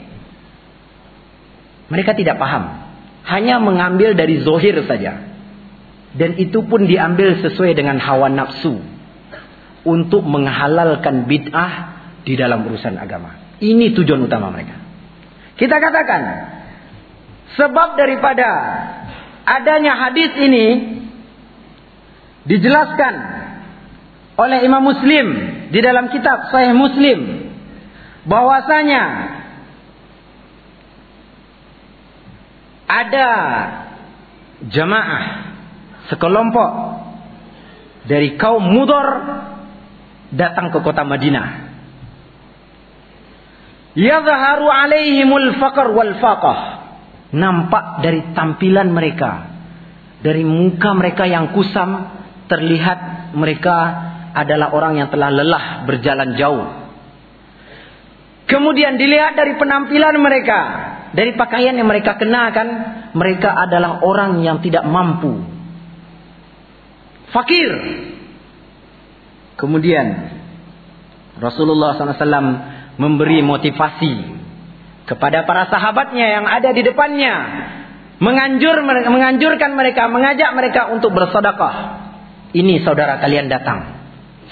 A: Mereka tidak paham. Hanya mengambil dari zohir saja. Dan itu pun diambil sesuai dengan hawa nafsu. Untuk menghalalkan bid'ah di dalam urusan agama. Ini tujuan utama mereka. Kita katakan sebab daripada adanya hadis ini dijelaskan oleh Imam Muslim di dalam kitab Sahih Muslim bahwasanya ada jamaah sekelompok dari kaum Mudor datang ke kota Madinah Yadharu alaihimul faqr wal faqah. Nampak dari tampilan mereka. Dari muka mereka yang kusam. Terlihat mereka adalah orang yang telah lelah berjalan jauh. Kemudian dilihat dari penampilan mereka. Dari pakaian yang mereka kenakan. Mereka adalah orang yang tidak mampu. Fakir. Kemudian Rasulullah SAW memberi motivasi kepada para sahabatnya yang ada di depannya menganjur menganjurkan mereka mengajak mereka untuk bersedekah ini saudara kalian datang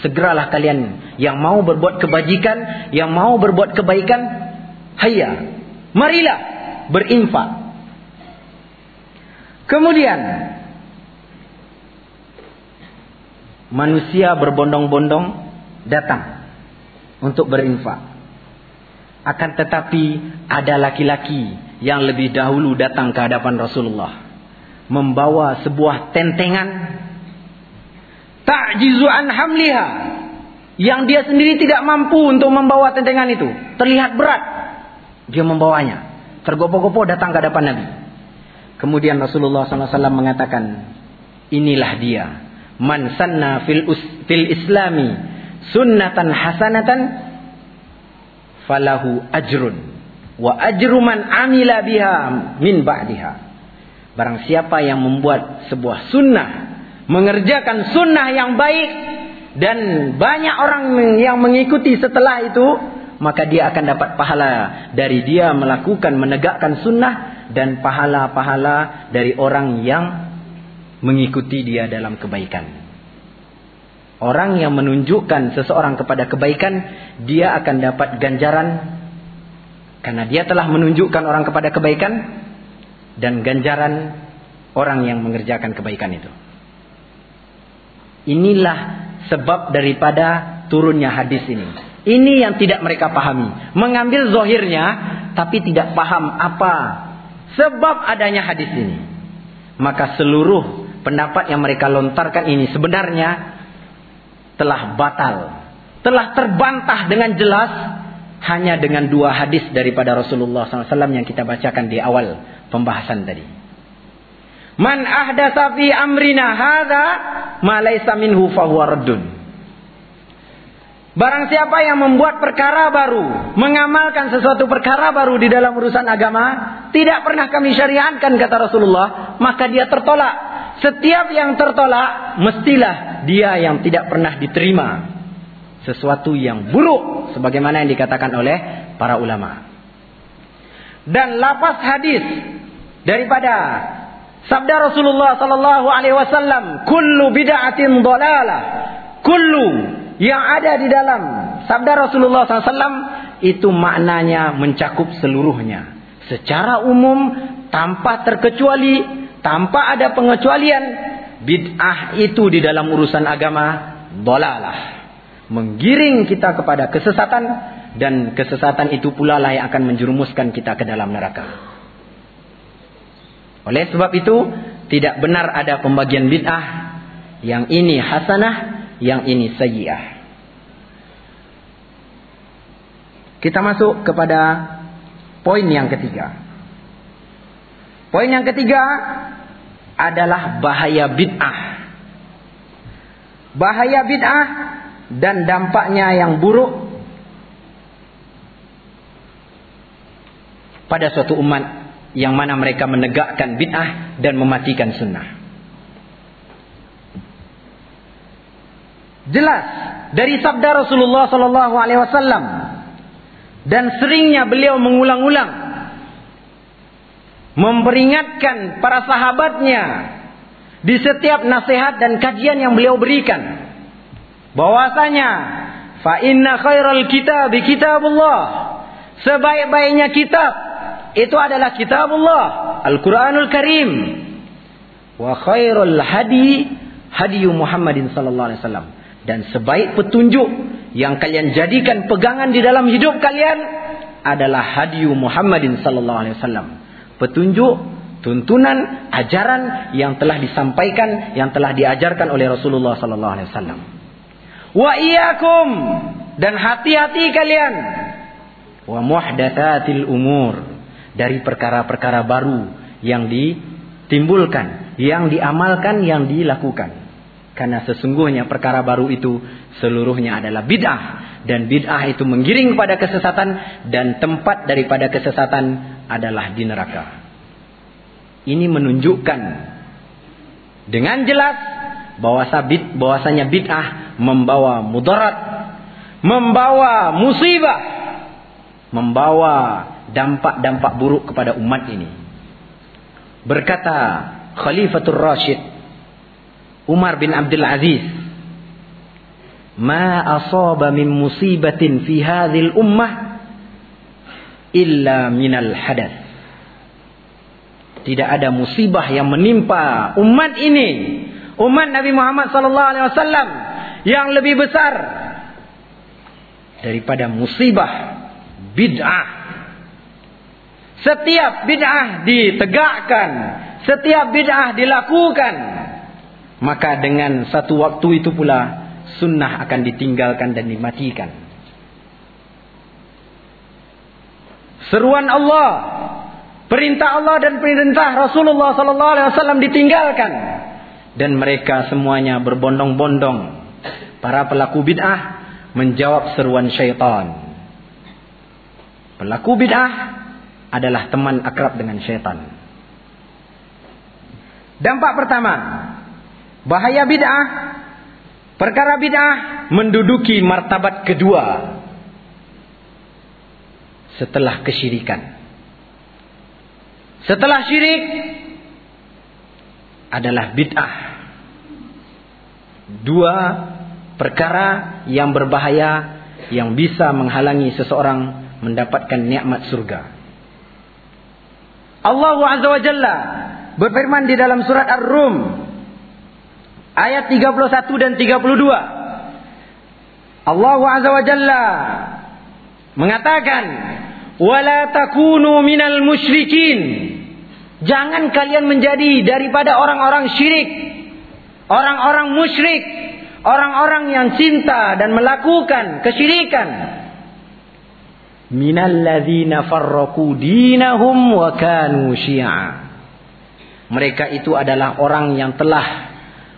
A: segeralah kalian yang mau berbuat kebajikan yang mau berbuat kebaikan hayya marilah berinfak kemudian manusia berbondong-bondong datang untuk berinfak akan tetapi ada laki-laki yang lebih dahulu datang ke hadapan Rasulullah. Membawa sebuah tentengan. Ta'jizu an hamliha. Yang dia sendiri tidak mampu untuk membawa tentengan itu. Terlihat berat. Dia membawanya. Tergopoh-gopoh datang ke hadapan Nabi. Kemudian Rasulullah SAW mengatakan. Inilah dia. Man sanna fil, fil islami sunnatan hasanatan falahu ajrun wa ajru man amila biha min ba'diha. Barang siapa yang membuat sebuah sunnah, mengerjakan sunnah yang baik dan banyak orang yang mengikuti setelah itu, maka dia akan dapat pahala dari dia melakukan menegakkan sunnah dan pahala-pahala dari orang yang mengikuti dia dalam kebaikan. Orang yang menunjukkan seseorang kepada kebaikan, dia akan dapat ganjaran karena dia telah menunjukkan orang kepada kebaikan dan ganjaran orang yang mengerjakan kebaikan itu. Inilah sebab daripada turunnya hadis ini. Ini yang tidak mereka pahami. Mengambil zohirnya, tapi tidak paham apa sebab adanya hadis ini. Maka seluruh pendapat yang mereka lontarkan ini sebenarnya telah batal, telah terbantah dengan jelas hanya dengan dua hadis daripada Rasulullah SAW yang kita bacakan di awal pembahasan tadi. Man ahdasa fi amrina hadza ma laysa minhu fahuwa. Barang siapa yang membuat perkara baru, mengamalkan sesuatu perkara baru di dalam urusan agama, tidak pernah kami syariatkan kata Rasulullah, maka dia tertolak. Setiap yang tertolak, mestilah dia yang tidak pernah diterima. Sesuatu yang buruk, sebagaimana yang dikatakan oleh para ulama. Dan lapas hadis daripada sabda Rasulullah sallallahu alaihi wasallam, "Kullu bid'atin dhalalah." Kullu yang ada di dalam sabda Rasulullah SAW itu maknanya mencakup seluruhnya. Secara umum tanpa terkecuali, tanpa ada pengecualian, bid'ah itu di dalam urusan agama dolalah. Menggiring kita kepada kesesatan dan kesesatan itu pula lah yang akan menjerumuskan kita ke dalam neraka. Oleh sebab itu, tidak benar ada pembagian bid'ah. Yang ini hasanah, yang ini sayyi'ah. Kita masuk kepada poin yang ketiga. Poin yang ketiga adalah bahaya bid'ah. Bahaya bid'ah dan dampaknya yang buruk pada suatu umat yang mana mereka menegakkan bid'ah dan mematikan sunnah. Jelas dari sabda Rasulullah sallallahu alaihi wasallam dan seringnya beliau mengulang-ulang. Memperingatkan para sahabatnya di setiap nasihat dan kajian yang beliau berikan. Bahwasanya fa inna khairal kitab kitabullah. Sebaik-baiknya kitab itu adalah kitabullah Al-Qur'anul Karim. Wa khairul hadi hadi Muhammadin sallallahu alaihi wasallam. Dan sebaik petunjuk yang kalian jadikan pegangan di dalam hidup kalian adalah hadiu Muhammadin sallallahu alaihi wasallam. Petunjuk, tuntunan, ajaran yang telah disampaikan, yang telah diajarkan oleh Rasulullah sallallahu alaihi wasallam. Wa iyyakum dan hati-hati kalian wa muhdatsatil umur dari perkara-perkara baru yang ditimbulkan, yang diamalkan, yang dilakukan. Karena sesungguhnya perkara baru itu seluruhnya adalah bid'ah. Dan bid'ah itu menggiring pada kesesatan. Dan tempat daripada kesesatan adalah di neraka. Ini menunjukkan dengan jelas bahwasanya bid'ah membawa mudarat. Membawa musibah. Membawa dampak-dampak buruk kepada umat ini. Berkata Khalifatul Rashid Umar bin Abdul Aziz. Ma asaba min musibatin fi hadhil ummah illa minal hadath tidak ada musibah yang menimpa umat ini. Umat Nabi Muhammad sallallahu alaihi wasallam yang lebih besar daripada musibah bid'ah. Setiap bid'ah ditegakkan setiap bid'ah dilakukan maka dengan satu waktu itu pula sunnah akan ditinggalkan dan dimatikan. Seruan Allah, perintah Allah dan perintah Rasulullah sallallahu alaihi wasallam ditinggalkan dan mereka semuanya berbondong-bondong. Para pelaku bid'ah menjawab seruan syaitan. Pelaku bid'ah adalah teman akrab dengan syaitan. Dampak pertama, Bahaya bid'ah. Perkara bid'ah menduduki martabat kedua. Setelah kesyirikan. Setelah syirik adalah bid'ah. Dua perkara yang berbahaya yang bisa menghalangi seseorang mendapatkan nikmat surga. Allah Azza wa Jalla berfirman di dalam surat Ar-Rum ayat 31 dan 32. Allah Azza wa Jalla mengatakan, "Wala takunu minal musyrikin." Jangan kalian menjadi daripada orang-orang syirik, orang-orang musyrik, orang-orang yang cinta dan melakukan kesyirikan. minal ladzina farraqu dinahum wa kanu syi'a. Mereka itu adalah orang yang telah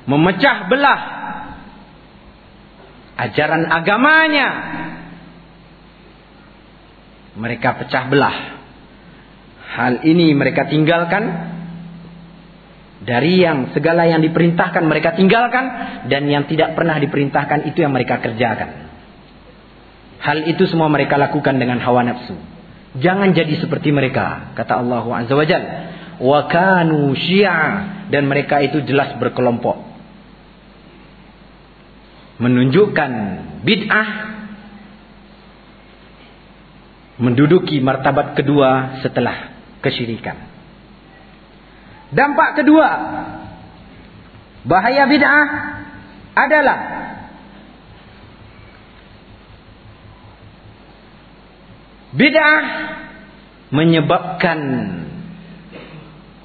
A: memecah belah ajaran agamanya. Mereka pecah belah. Hal ini mereka tinggalkan dari yang segala yang diperintahkan mereka tinggalkan dan yang tidak pernah diperintahkan itu yang mereka kerjakan. Hal itu semua mereka lakukan dengan hawa nafsu. Jangan jadi seperti mereka, kata Allah Azza wa Jalla. Wa kanu syi'a dan mereka itu jelas berkelompok. Menunjukkan bid'ah menduduki martabat kedua setelah kesyirikan. Dampak kedua bahaya bid'ah adalah bid'ah menyebabkan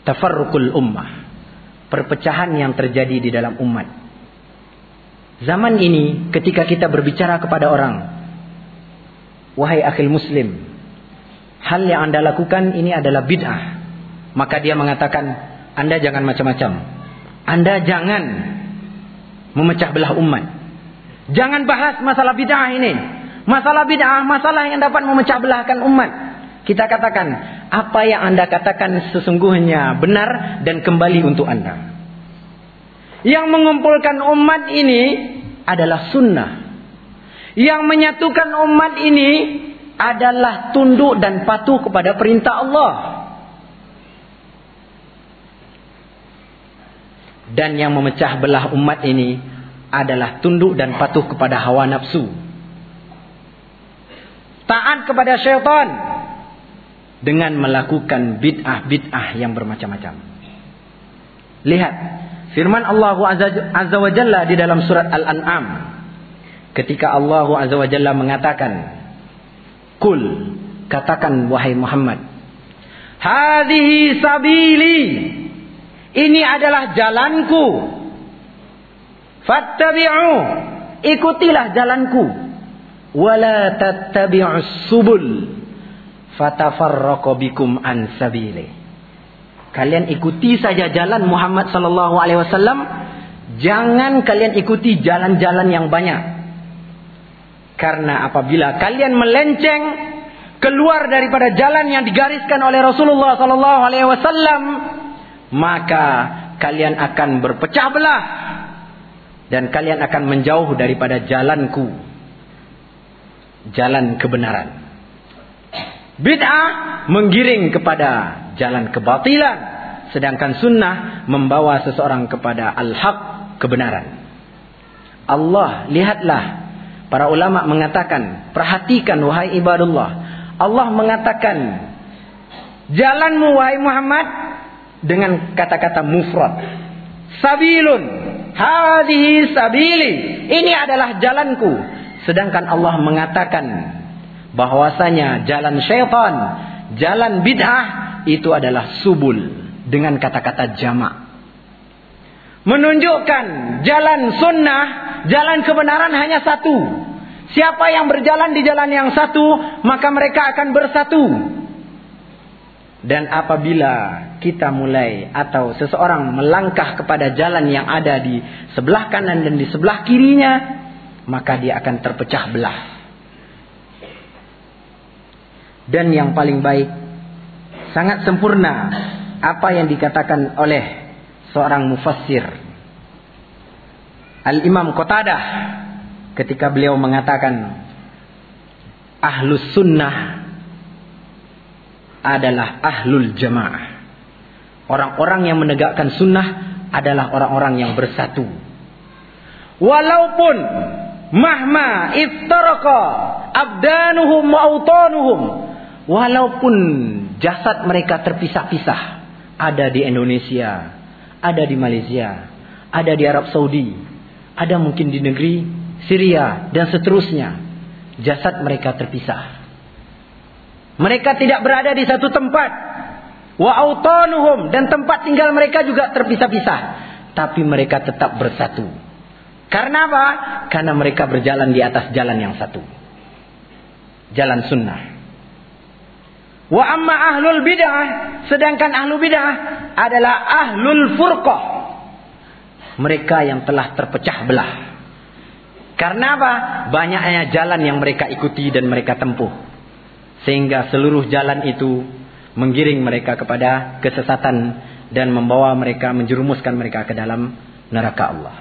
A: tafarrukul ummah, perpecahan yang terjadi di dalam umat. Zaman ini ketika kita berbicara kepada orang, wahai akhil muslim, hal yang Anda lakukan ini adalah bid'ah. Maka dia mengatakan, Anda jangan macam-macam. Anda jangan memecah belah umat. Jangan bahas masalah bid'ah ini. Masalah bid'ah, masalah yang dapat memecah belahkan umat. Kita katakan, apa yang Anda katakan sesungguhnya benar dan kembali untuk Anda. Yang mengumpulkan umat ini adalah sunnah. Yang menyatukan umat ini adalah tunduk dan patuh kepada perintah Allah. Dan yang memecah belah umat ini adalah tunduk dan patuh kepada hawa nafsu. Taat kepada syaitan dengan melakukan bid'ah-bid'ah yang bermacam-macam. Lihat firman Allah Azza wa Jalla di dalam surat Al-An'am. Ketika Allah Azza wa Jalla mengatakan Kul katakan wahai Muhammad Hadhihi sabili ini adalah jalanku. Fattabi'u ikutilah jalanku. Wala tattabi'us subul fatafarraqu bikum an sabili kalian ikuti saja jalan Muhammad sallallahu alaihi wasallam. Jangan kalian ikuti jalan-jalan yang banyak. Karena apabila kalian melenceng keluar daripada jalan yang digariskan oleh Rasulullah sallallahu alaihi wasallam maka kalian akan berpecah belah dan kalian akan menjauh daripada jalanku. Jalan kebenaran. Bid'ah menggiring kepada jalan kebatilan. Sedangkan sunnah membawa seseorang kepada al-haq kebenaran. Allah, lihatlah. Para ulama mengatakan, perhatikan wahai ibadullah. Allah mengatakan, jalanmu wahai Muhammad dengan kata-kata mufrad. Sabilun, hadhihi sabili. Ini adalah jalanku. Sedangkan Allah mengatakan bahwasanya jalan syaitan, jalan bid'ah itu adalah subul dengan kata-kata jamak. Menunjukkan jalan sunnah, jalan kebenaran hanya satu. Siapa yang berjalan di jalan yang satu, maka mereka akan bersatu. Dan apabila kita mulai atau seseorang melangkah kepada jalan yang ada di sebelah kanan dan di sebelah kirinya, maka dia akan terpecah belah. Dan yang paling baik, sangat sempurna apa yang dikatakan oleh seorang mufassir. Al-Imam Qatadah ketika beliau mengatakan ahlus sunnah adalah ahlul jamaah. Orang-orang yang menegakkan sunnah adalah orang-orang yang bersatu. Walaupun mahma iftaraka abdanuhum wa autanuhum walaupun jasad mereka terpisah-pisah ada di Indonesia ada di Malaysia ada di Arab Saudi ada mungkin di negeri Syria dan seterusnya jasad mereka terpisah mereka tidak berada di satu tempat wa autanuhum dan tempat tinggal mereka juga terpisah-pisah tapi mereka tetap bersatu karena apa? Karena mereka berjalan di atas jalan yang satu. Jalan sunnah. Wa amma ahlul bid'ah, sedangkan ahlu bid'ah adalah ahlul furqah. Mereka yang telah terpecah belah. Karena apa? Banyaknya jalan yang mereka ikuti dan mereka tempuh. Sehingga seluruh jalan itu menggiring mereka kepada kesesatan dan membawa mereka menjerumuskan mereka ke dalam neraka Allah.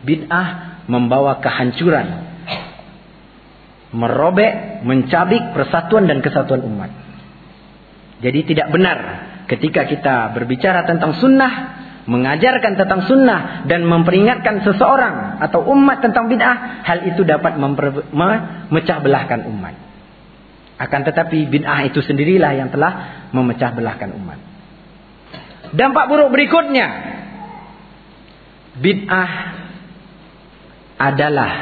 A: Bid'ah membawa kehancuran. Merobek, mencabik persatuan dan kesatuan umat. Jadi tidak benar ketika kita berbicara tentang sunnah, mengajarkan tentang sunnah dan memperingatkan seseorang atau umat tentang bid'ah, hal itu dapat memecah belahkan umat. Akan tetapi bid'ah itu sendirilah yang telah memecah belahkan umat. Dampak buruk berikutnya, bid'ah adalah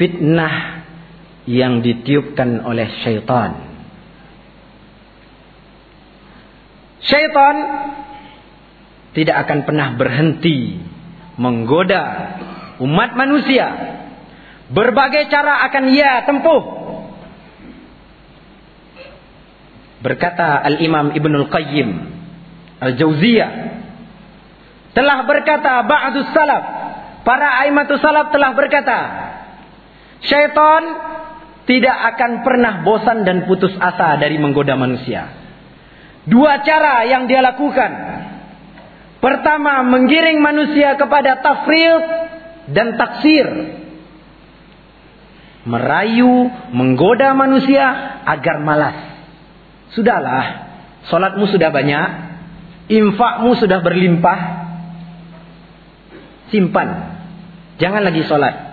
A: fitnah yang ditiupkan oleh syaitan Syaitan tidak akan pernah berhenti menggoda umat manusia. Berbagai cara akan ia tempuh. Berkata Al-Imam Ibnul Qayyim Al-Jauziyah telah berkata ba'dus salaf, para aimatus salaf telah berkata, syaitan tidak akan pernah bosan dan putus asa dari menggoda manusia. Dua cara yang dia lakukan. Pertama, menggiring manusia kepada tafrid dan taksir. Merayu, menggoda manusia agar malas. Sudahlah, solatmu sudah banyak, infakmu sudah berlimpah. Simpan. Jangan lagi solat.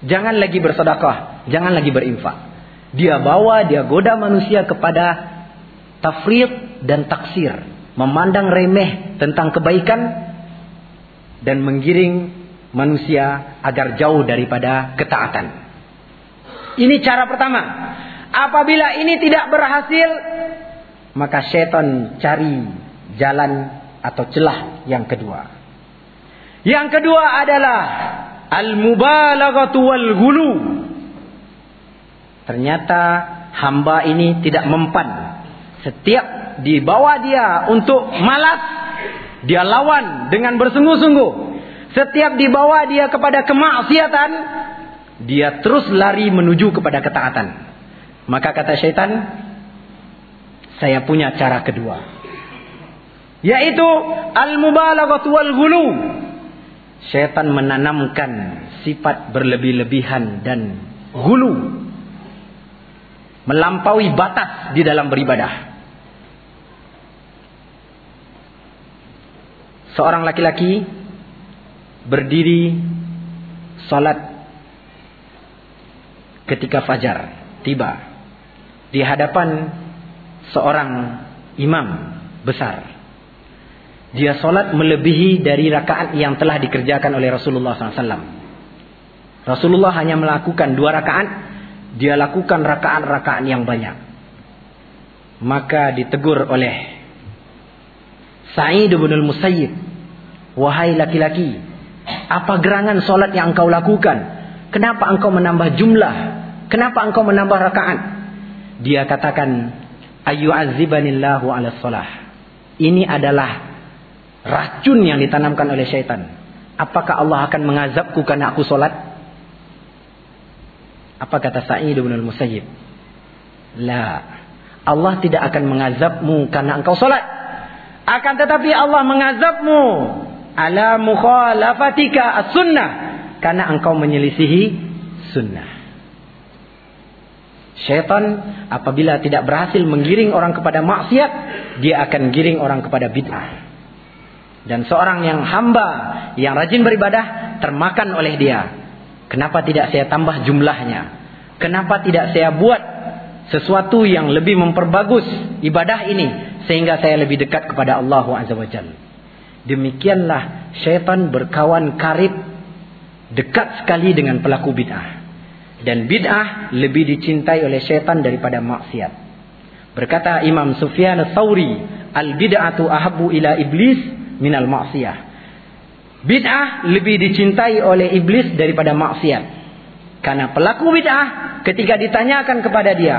A: Jangan lagi bersedekah, jangan lagi berinfak. Dia bawa, dia goda manusia kepada tafrid dan taksir, memandang remeh tentang kebaikan dan menggiring manusia agar jauh daripada ketaatan. Ini cara pertama. Apabila ini tidak berhasil, maka setan cari jalan atau celah yang kedua. Yang kedua adalah al-mubalaghatu wal ghulu. Ternyata hamba ini tidak mempan setiap dibawa dia untuk malas, dia lawan dengan bersungguh-sungguh. Setiap dibawa dia kepada kemaksiatan, dia terus lari menuju kepada ketaatan. Maka kata syaitan, saya punya cara kedua. Yaitu al-mubalaghatu wal ghulu. Syaitan menanamkan sifat berlebih-lebihan dan hulu. Melampaui batas di dalam beribadah. Seorang laki-laki berdiri salat ketika fajar tiba di hadapan seorang imam besar. Dia solat melebihi dari rakaat yang telah dikerjakan oleh Rasulullah SAW. Rasulullah hanya melakukan dua rakaat, dia lakukan rakaat-rakaat yang banyak. Maka ditegur oleh Sa'id bin al-Musayyib. Wahai laki-laki, apa gerangan solat yang engkau lakukan? Kenapa engkau menambah jumlah? Kenapa engkau menambah rakaat? Dia katakan, ayu azibanillahu ala solah. Ini adalah racun yang ditanamkan oleh syaitan. Apakah Allah akan mengazabku karena aku solat? Apa kata Sa'id bin al-Musayyib? La. Allah tidak akan mengazabmu karena engkau solat. Akan tetapi Allah mengazabmu ala mukhalafatika as-sunnah karena engkau menyelisihi sunnah. Syaitan apabila tidak berhasil menggiring orang kepada maksiat, dia akan giring orang kepada bid'ah. Dan seorang yang hamba, yang rajin beribadah, termakan oleh dia. Kenapa tidak saya tambah jumlahnya? Kenapa tidak saya buat sesuatu yang lebih memperbagus ibadah ini sehingga saya lebih dekat kepada Allah Azza wa Jalla. Demikianlah syaitan berkawan karib dekat sekali dengan pelaku bid'ah. Dan bid'ah lebih dicintai oleh syaitan daripada maksiat. Berkata Imam Sufyan al-Thawri, al-bid'atu ahabu ila iblis minal maksiyah. Bid'ah lebih dicintai oleh iblis daripada maksiat. Karena pelaku bid'ah ketika ditanyakan kepada dia,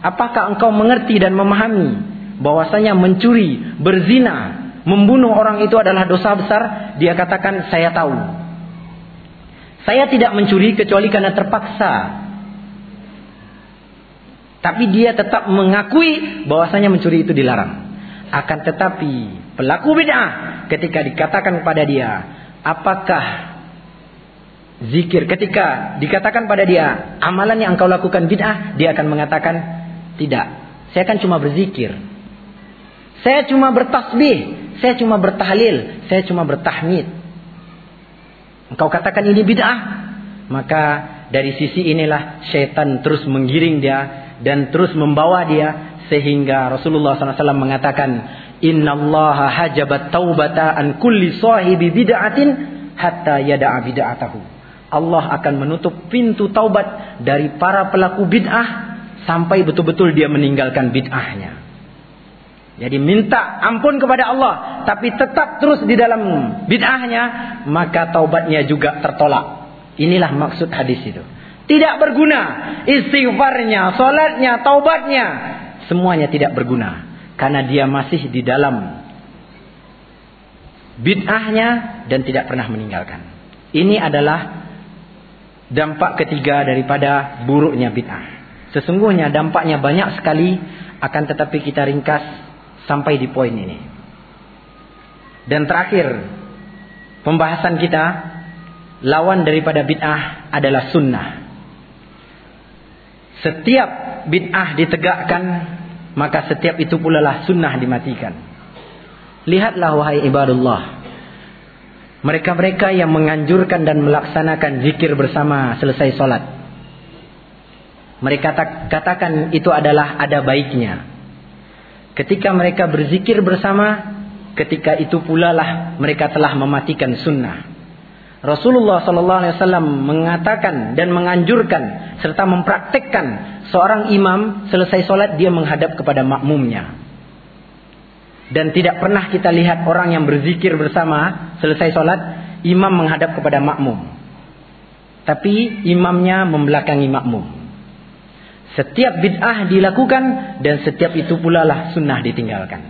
A: apakah engkau mengerti dan memahami bahwasanya mencuri, berzina, membunuh orang itu adalah dosa besar? Dia katakan, saya tahu. Saya tidak mencuri kecuali karena terpaksa. Tapi dia tetap mengakui bahwasanya mencuri itu dilarang. Akan tetapi pelaku bid'ah ketika dikatakan kepada dia, apakah zikir ketika dikatakan pada dia amalan yang engkau lakukan bid'ah, dia akan mengatakan tidak. Saya kan cuma berzikir. Saya cuma bertasbih. Saya cuma bertahlil, saya cuma bertahmid. Engkau katakan ini bid'ah, maka dari sisi inilah syaitan terus menggiring dia dan terus membawa dia sehingga Rasulullah SAW mengatakan Inna Allah hajabat taubata an kulli sahibi bid'atin hatta yada'a bid'atahu. Allah akan menutup pintu taubat dari para pelaku bid'ah sampai betul-betul dia meninggalkan bid'ahnya. Jadi minta ampun kepada Allah, tapi tetap terus di dalam bid'ahnya, maka taubatnya juga tertolak. Inilah maksud hadis itu. Tidak berguna istighfarnya, salatnya, taubatnya, semuanya tidak berguna karena dia masih di dalam bid'ahnya dan tidak pernah meninggalkan. Ini adalah dampak ketiga daripada buruknya bid'ah. Sesungguhnya dampaknya banyak sekali akan tetapi kita ringkas sampai di poin ini. Dan terakhir, pembahasan kita lawan daripada bid'ah adalah sunnah. Setiap bid'ah ditegakkan, maka setiap itu pula lah sunnah dimatikan. Lihatlah wahai ibadullah. Mereka-mereka yang menganjurkan dan melaksanakan zikir bersama selesai solat. Mereka katakan itu adalah ada baiknya. Ketika mereka berzikir bersama, ketika itu pula lah mereka telah mematikan sunnah. Rasulullah sallallahu alaihi wasallam mengatakan dan menganjurkan serta mempraktekkan seorang imam selesai solat dia menghadap kepada makmumnya. Dan tidak pernah kita lihat orang yang berzikir bersama selesai solat imam menghadap kepada makmum. Tapi imamnya membelakangi makmum. Setiap bid'ah dilakukan dan setiap itu pula lah sunnah ditinggalkan.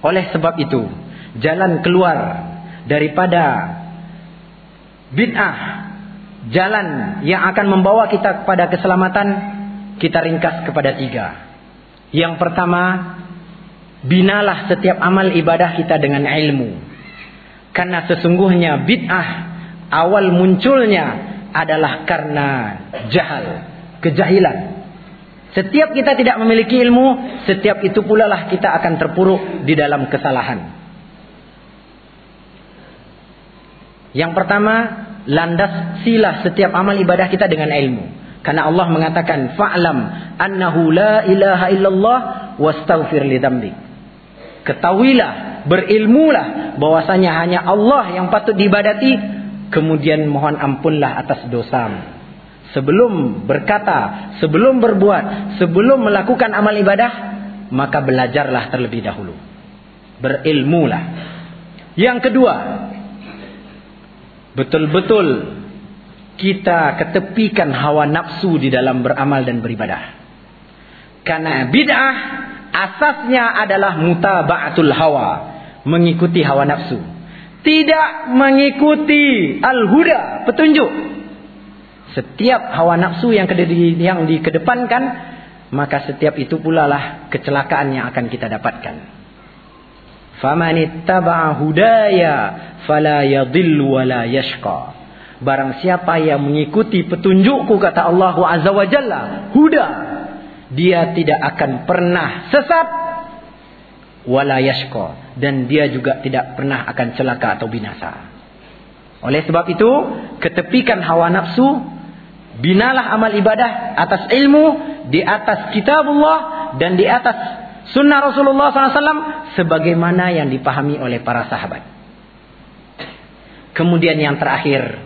A: Oleh sebab itu, jalan keluar daripada bid'ah, jalan yang akan membawa kita kepada keselamatan, kita ringkas kepada tiga. Yang pertama, binalah setiap amal ibadah kita dengan ilmu. Karena sesungguhnya bid'ah awal munculnya adalah karena jahal kejahilan. Setiap kita tidak memiliki ilmu, setiap itu pula lah kita akan terpuruk di dalam kesalahan. Yang pertama, landas silah setiap amal ibadah kita dengan ilmu. Karena Allah mengatakan, "Fa'lam annahu la ilaha illallah wastaghfir li dzambik." Ketahuilah, berilmulah bahwasanya hanya Allah yang patut diibadati, kemudian mohon ampunlah atas dosamu. Sebelum berkata, sebelum berbuat, sebelum melakukan amal ibadah, maka belajarlah terlebih dahulu. Berilmulah. Yang kedua, betul-betul kita ketepikan hawa nafsu di dalam beramal dan beribadah. Karena bid'ah asasnya adalah mutaba'atul hawa, mengikuti hawa nafsu. Tidak mengikuti al-huda, petunjuk. Setiap hawa nafsu yang, yang dikedepankan, maka setiap itu pula lah kecelakaan yang akan kita dapatkan. Famanittaba'a hudaya fala yadhillu wa la yashqa. Barang siapa yang mengikuti petunjukku kata Allah Azza wa Jalla, huda, dia tidak akan pernah sesat wala yashqa dan dia juga tidak pernah akan celaka atau binasa. Oleh sebab itu, ketepikan hawa nafsu Binalah amal ibadah atas ilmu, di atas kitabullah, dan di atas sunnah Rasulullah SAW, sebagaimana yang dipahami oleh para sahabat. Kemudian yang terakhir,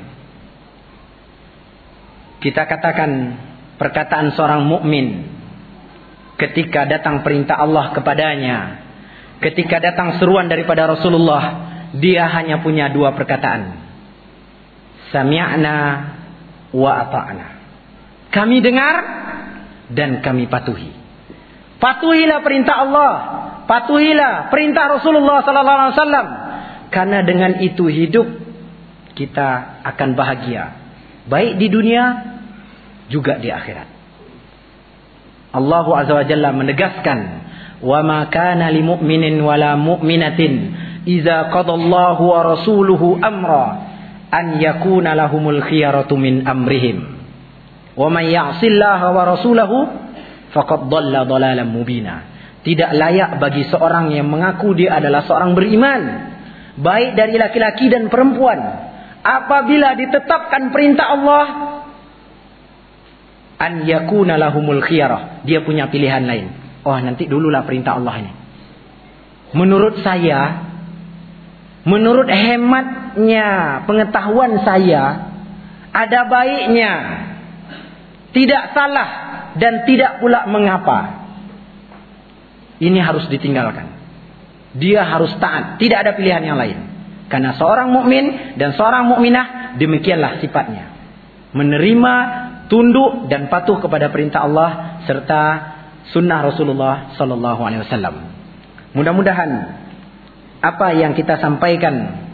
A: kita katakan perkataan seorang mukmin ketika datang perintah Allah kepadanya, ketika datang seruan daripada Rasulullah, dia hanya punya dua perkataan. Sami'na wa ata'na. Kami dengar dan kami patuhi. Patuhilah perintah Allah, patuhilah perintah Rasulullah sallallahu alaihi wasallam. Karena dengan itu hidup kita akan bahagia, baik di dunia juga di akhirat. Allah Azza wa Jalla menegaskan, "Wa ma kana lil mu'minin wala mu'minatin idza qadallahu wa rasuluhu amra an yakuna lahumul khiyaratu min amrihim." Wa man ya'sillaha wa rasulahu faqad dhalla dhalalan mubina. Tidak layak bagi seorang yang mengaku dia adalah seorang beriman, baik dari laki-laki dan perempuan, apabila ditetapkan perintah Allah an yakuna lahumul khiyarah, dia punya pilihan lain. Oh, nanti dululah perintah Allah ini. Menurut saya, menurut hematnya pengetahuan saya, ada baiknya tidak salah dan tidak pula mengapa. Ini harus ditinggalkan. Dia harus taat, tidak ada pilihan yang lain. Karena seorang mukmin dan seorang mukminah demikianlah sifatnya. Menerima, tunduk dan patuh kepada perintah Allah serta sunnah Rasulullah sallallahu alaihi wasallam. Mudah-mudahan apa yang kita sampaikan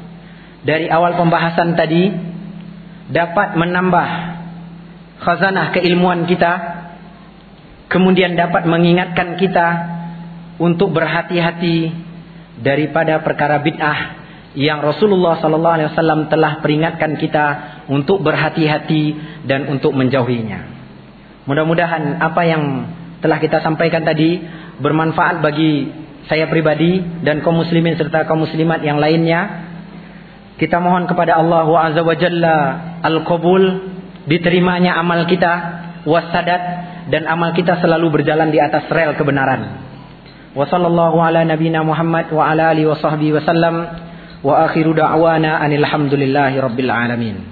A: dari awal pembahasan tadi dapat menambah khazanah keilmuan kita kemudian dapat mengingatkan kita untuk berhati-hati daripada perkara bid'ah yang Rasulullah sallallahu alaihi wasallam telah peringatkan kita untuk berhati-hati dan untuk menjauhinya. Mudah-mudahan apa yang telah kita sampaikan tadi bermanfaat bagi saya pribadi dan kaum muslimin serta kaum muslimat yang lainnya. Kita mohon kepada Allah Azza wa Jalla al-qabul diterimanya amal kita wasadat dan amal kita selalu berjalan di atas rel kebenaran. Wa sallallahu ala nabina Muhammad wa ala alihi wa sahbihi wa sallam wa akhiru da'wana anil rabbil alamin.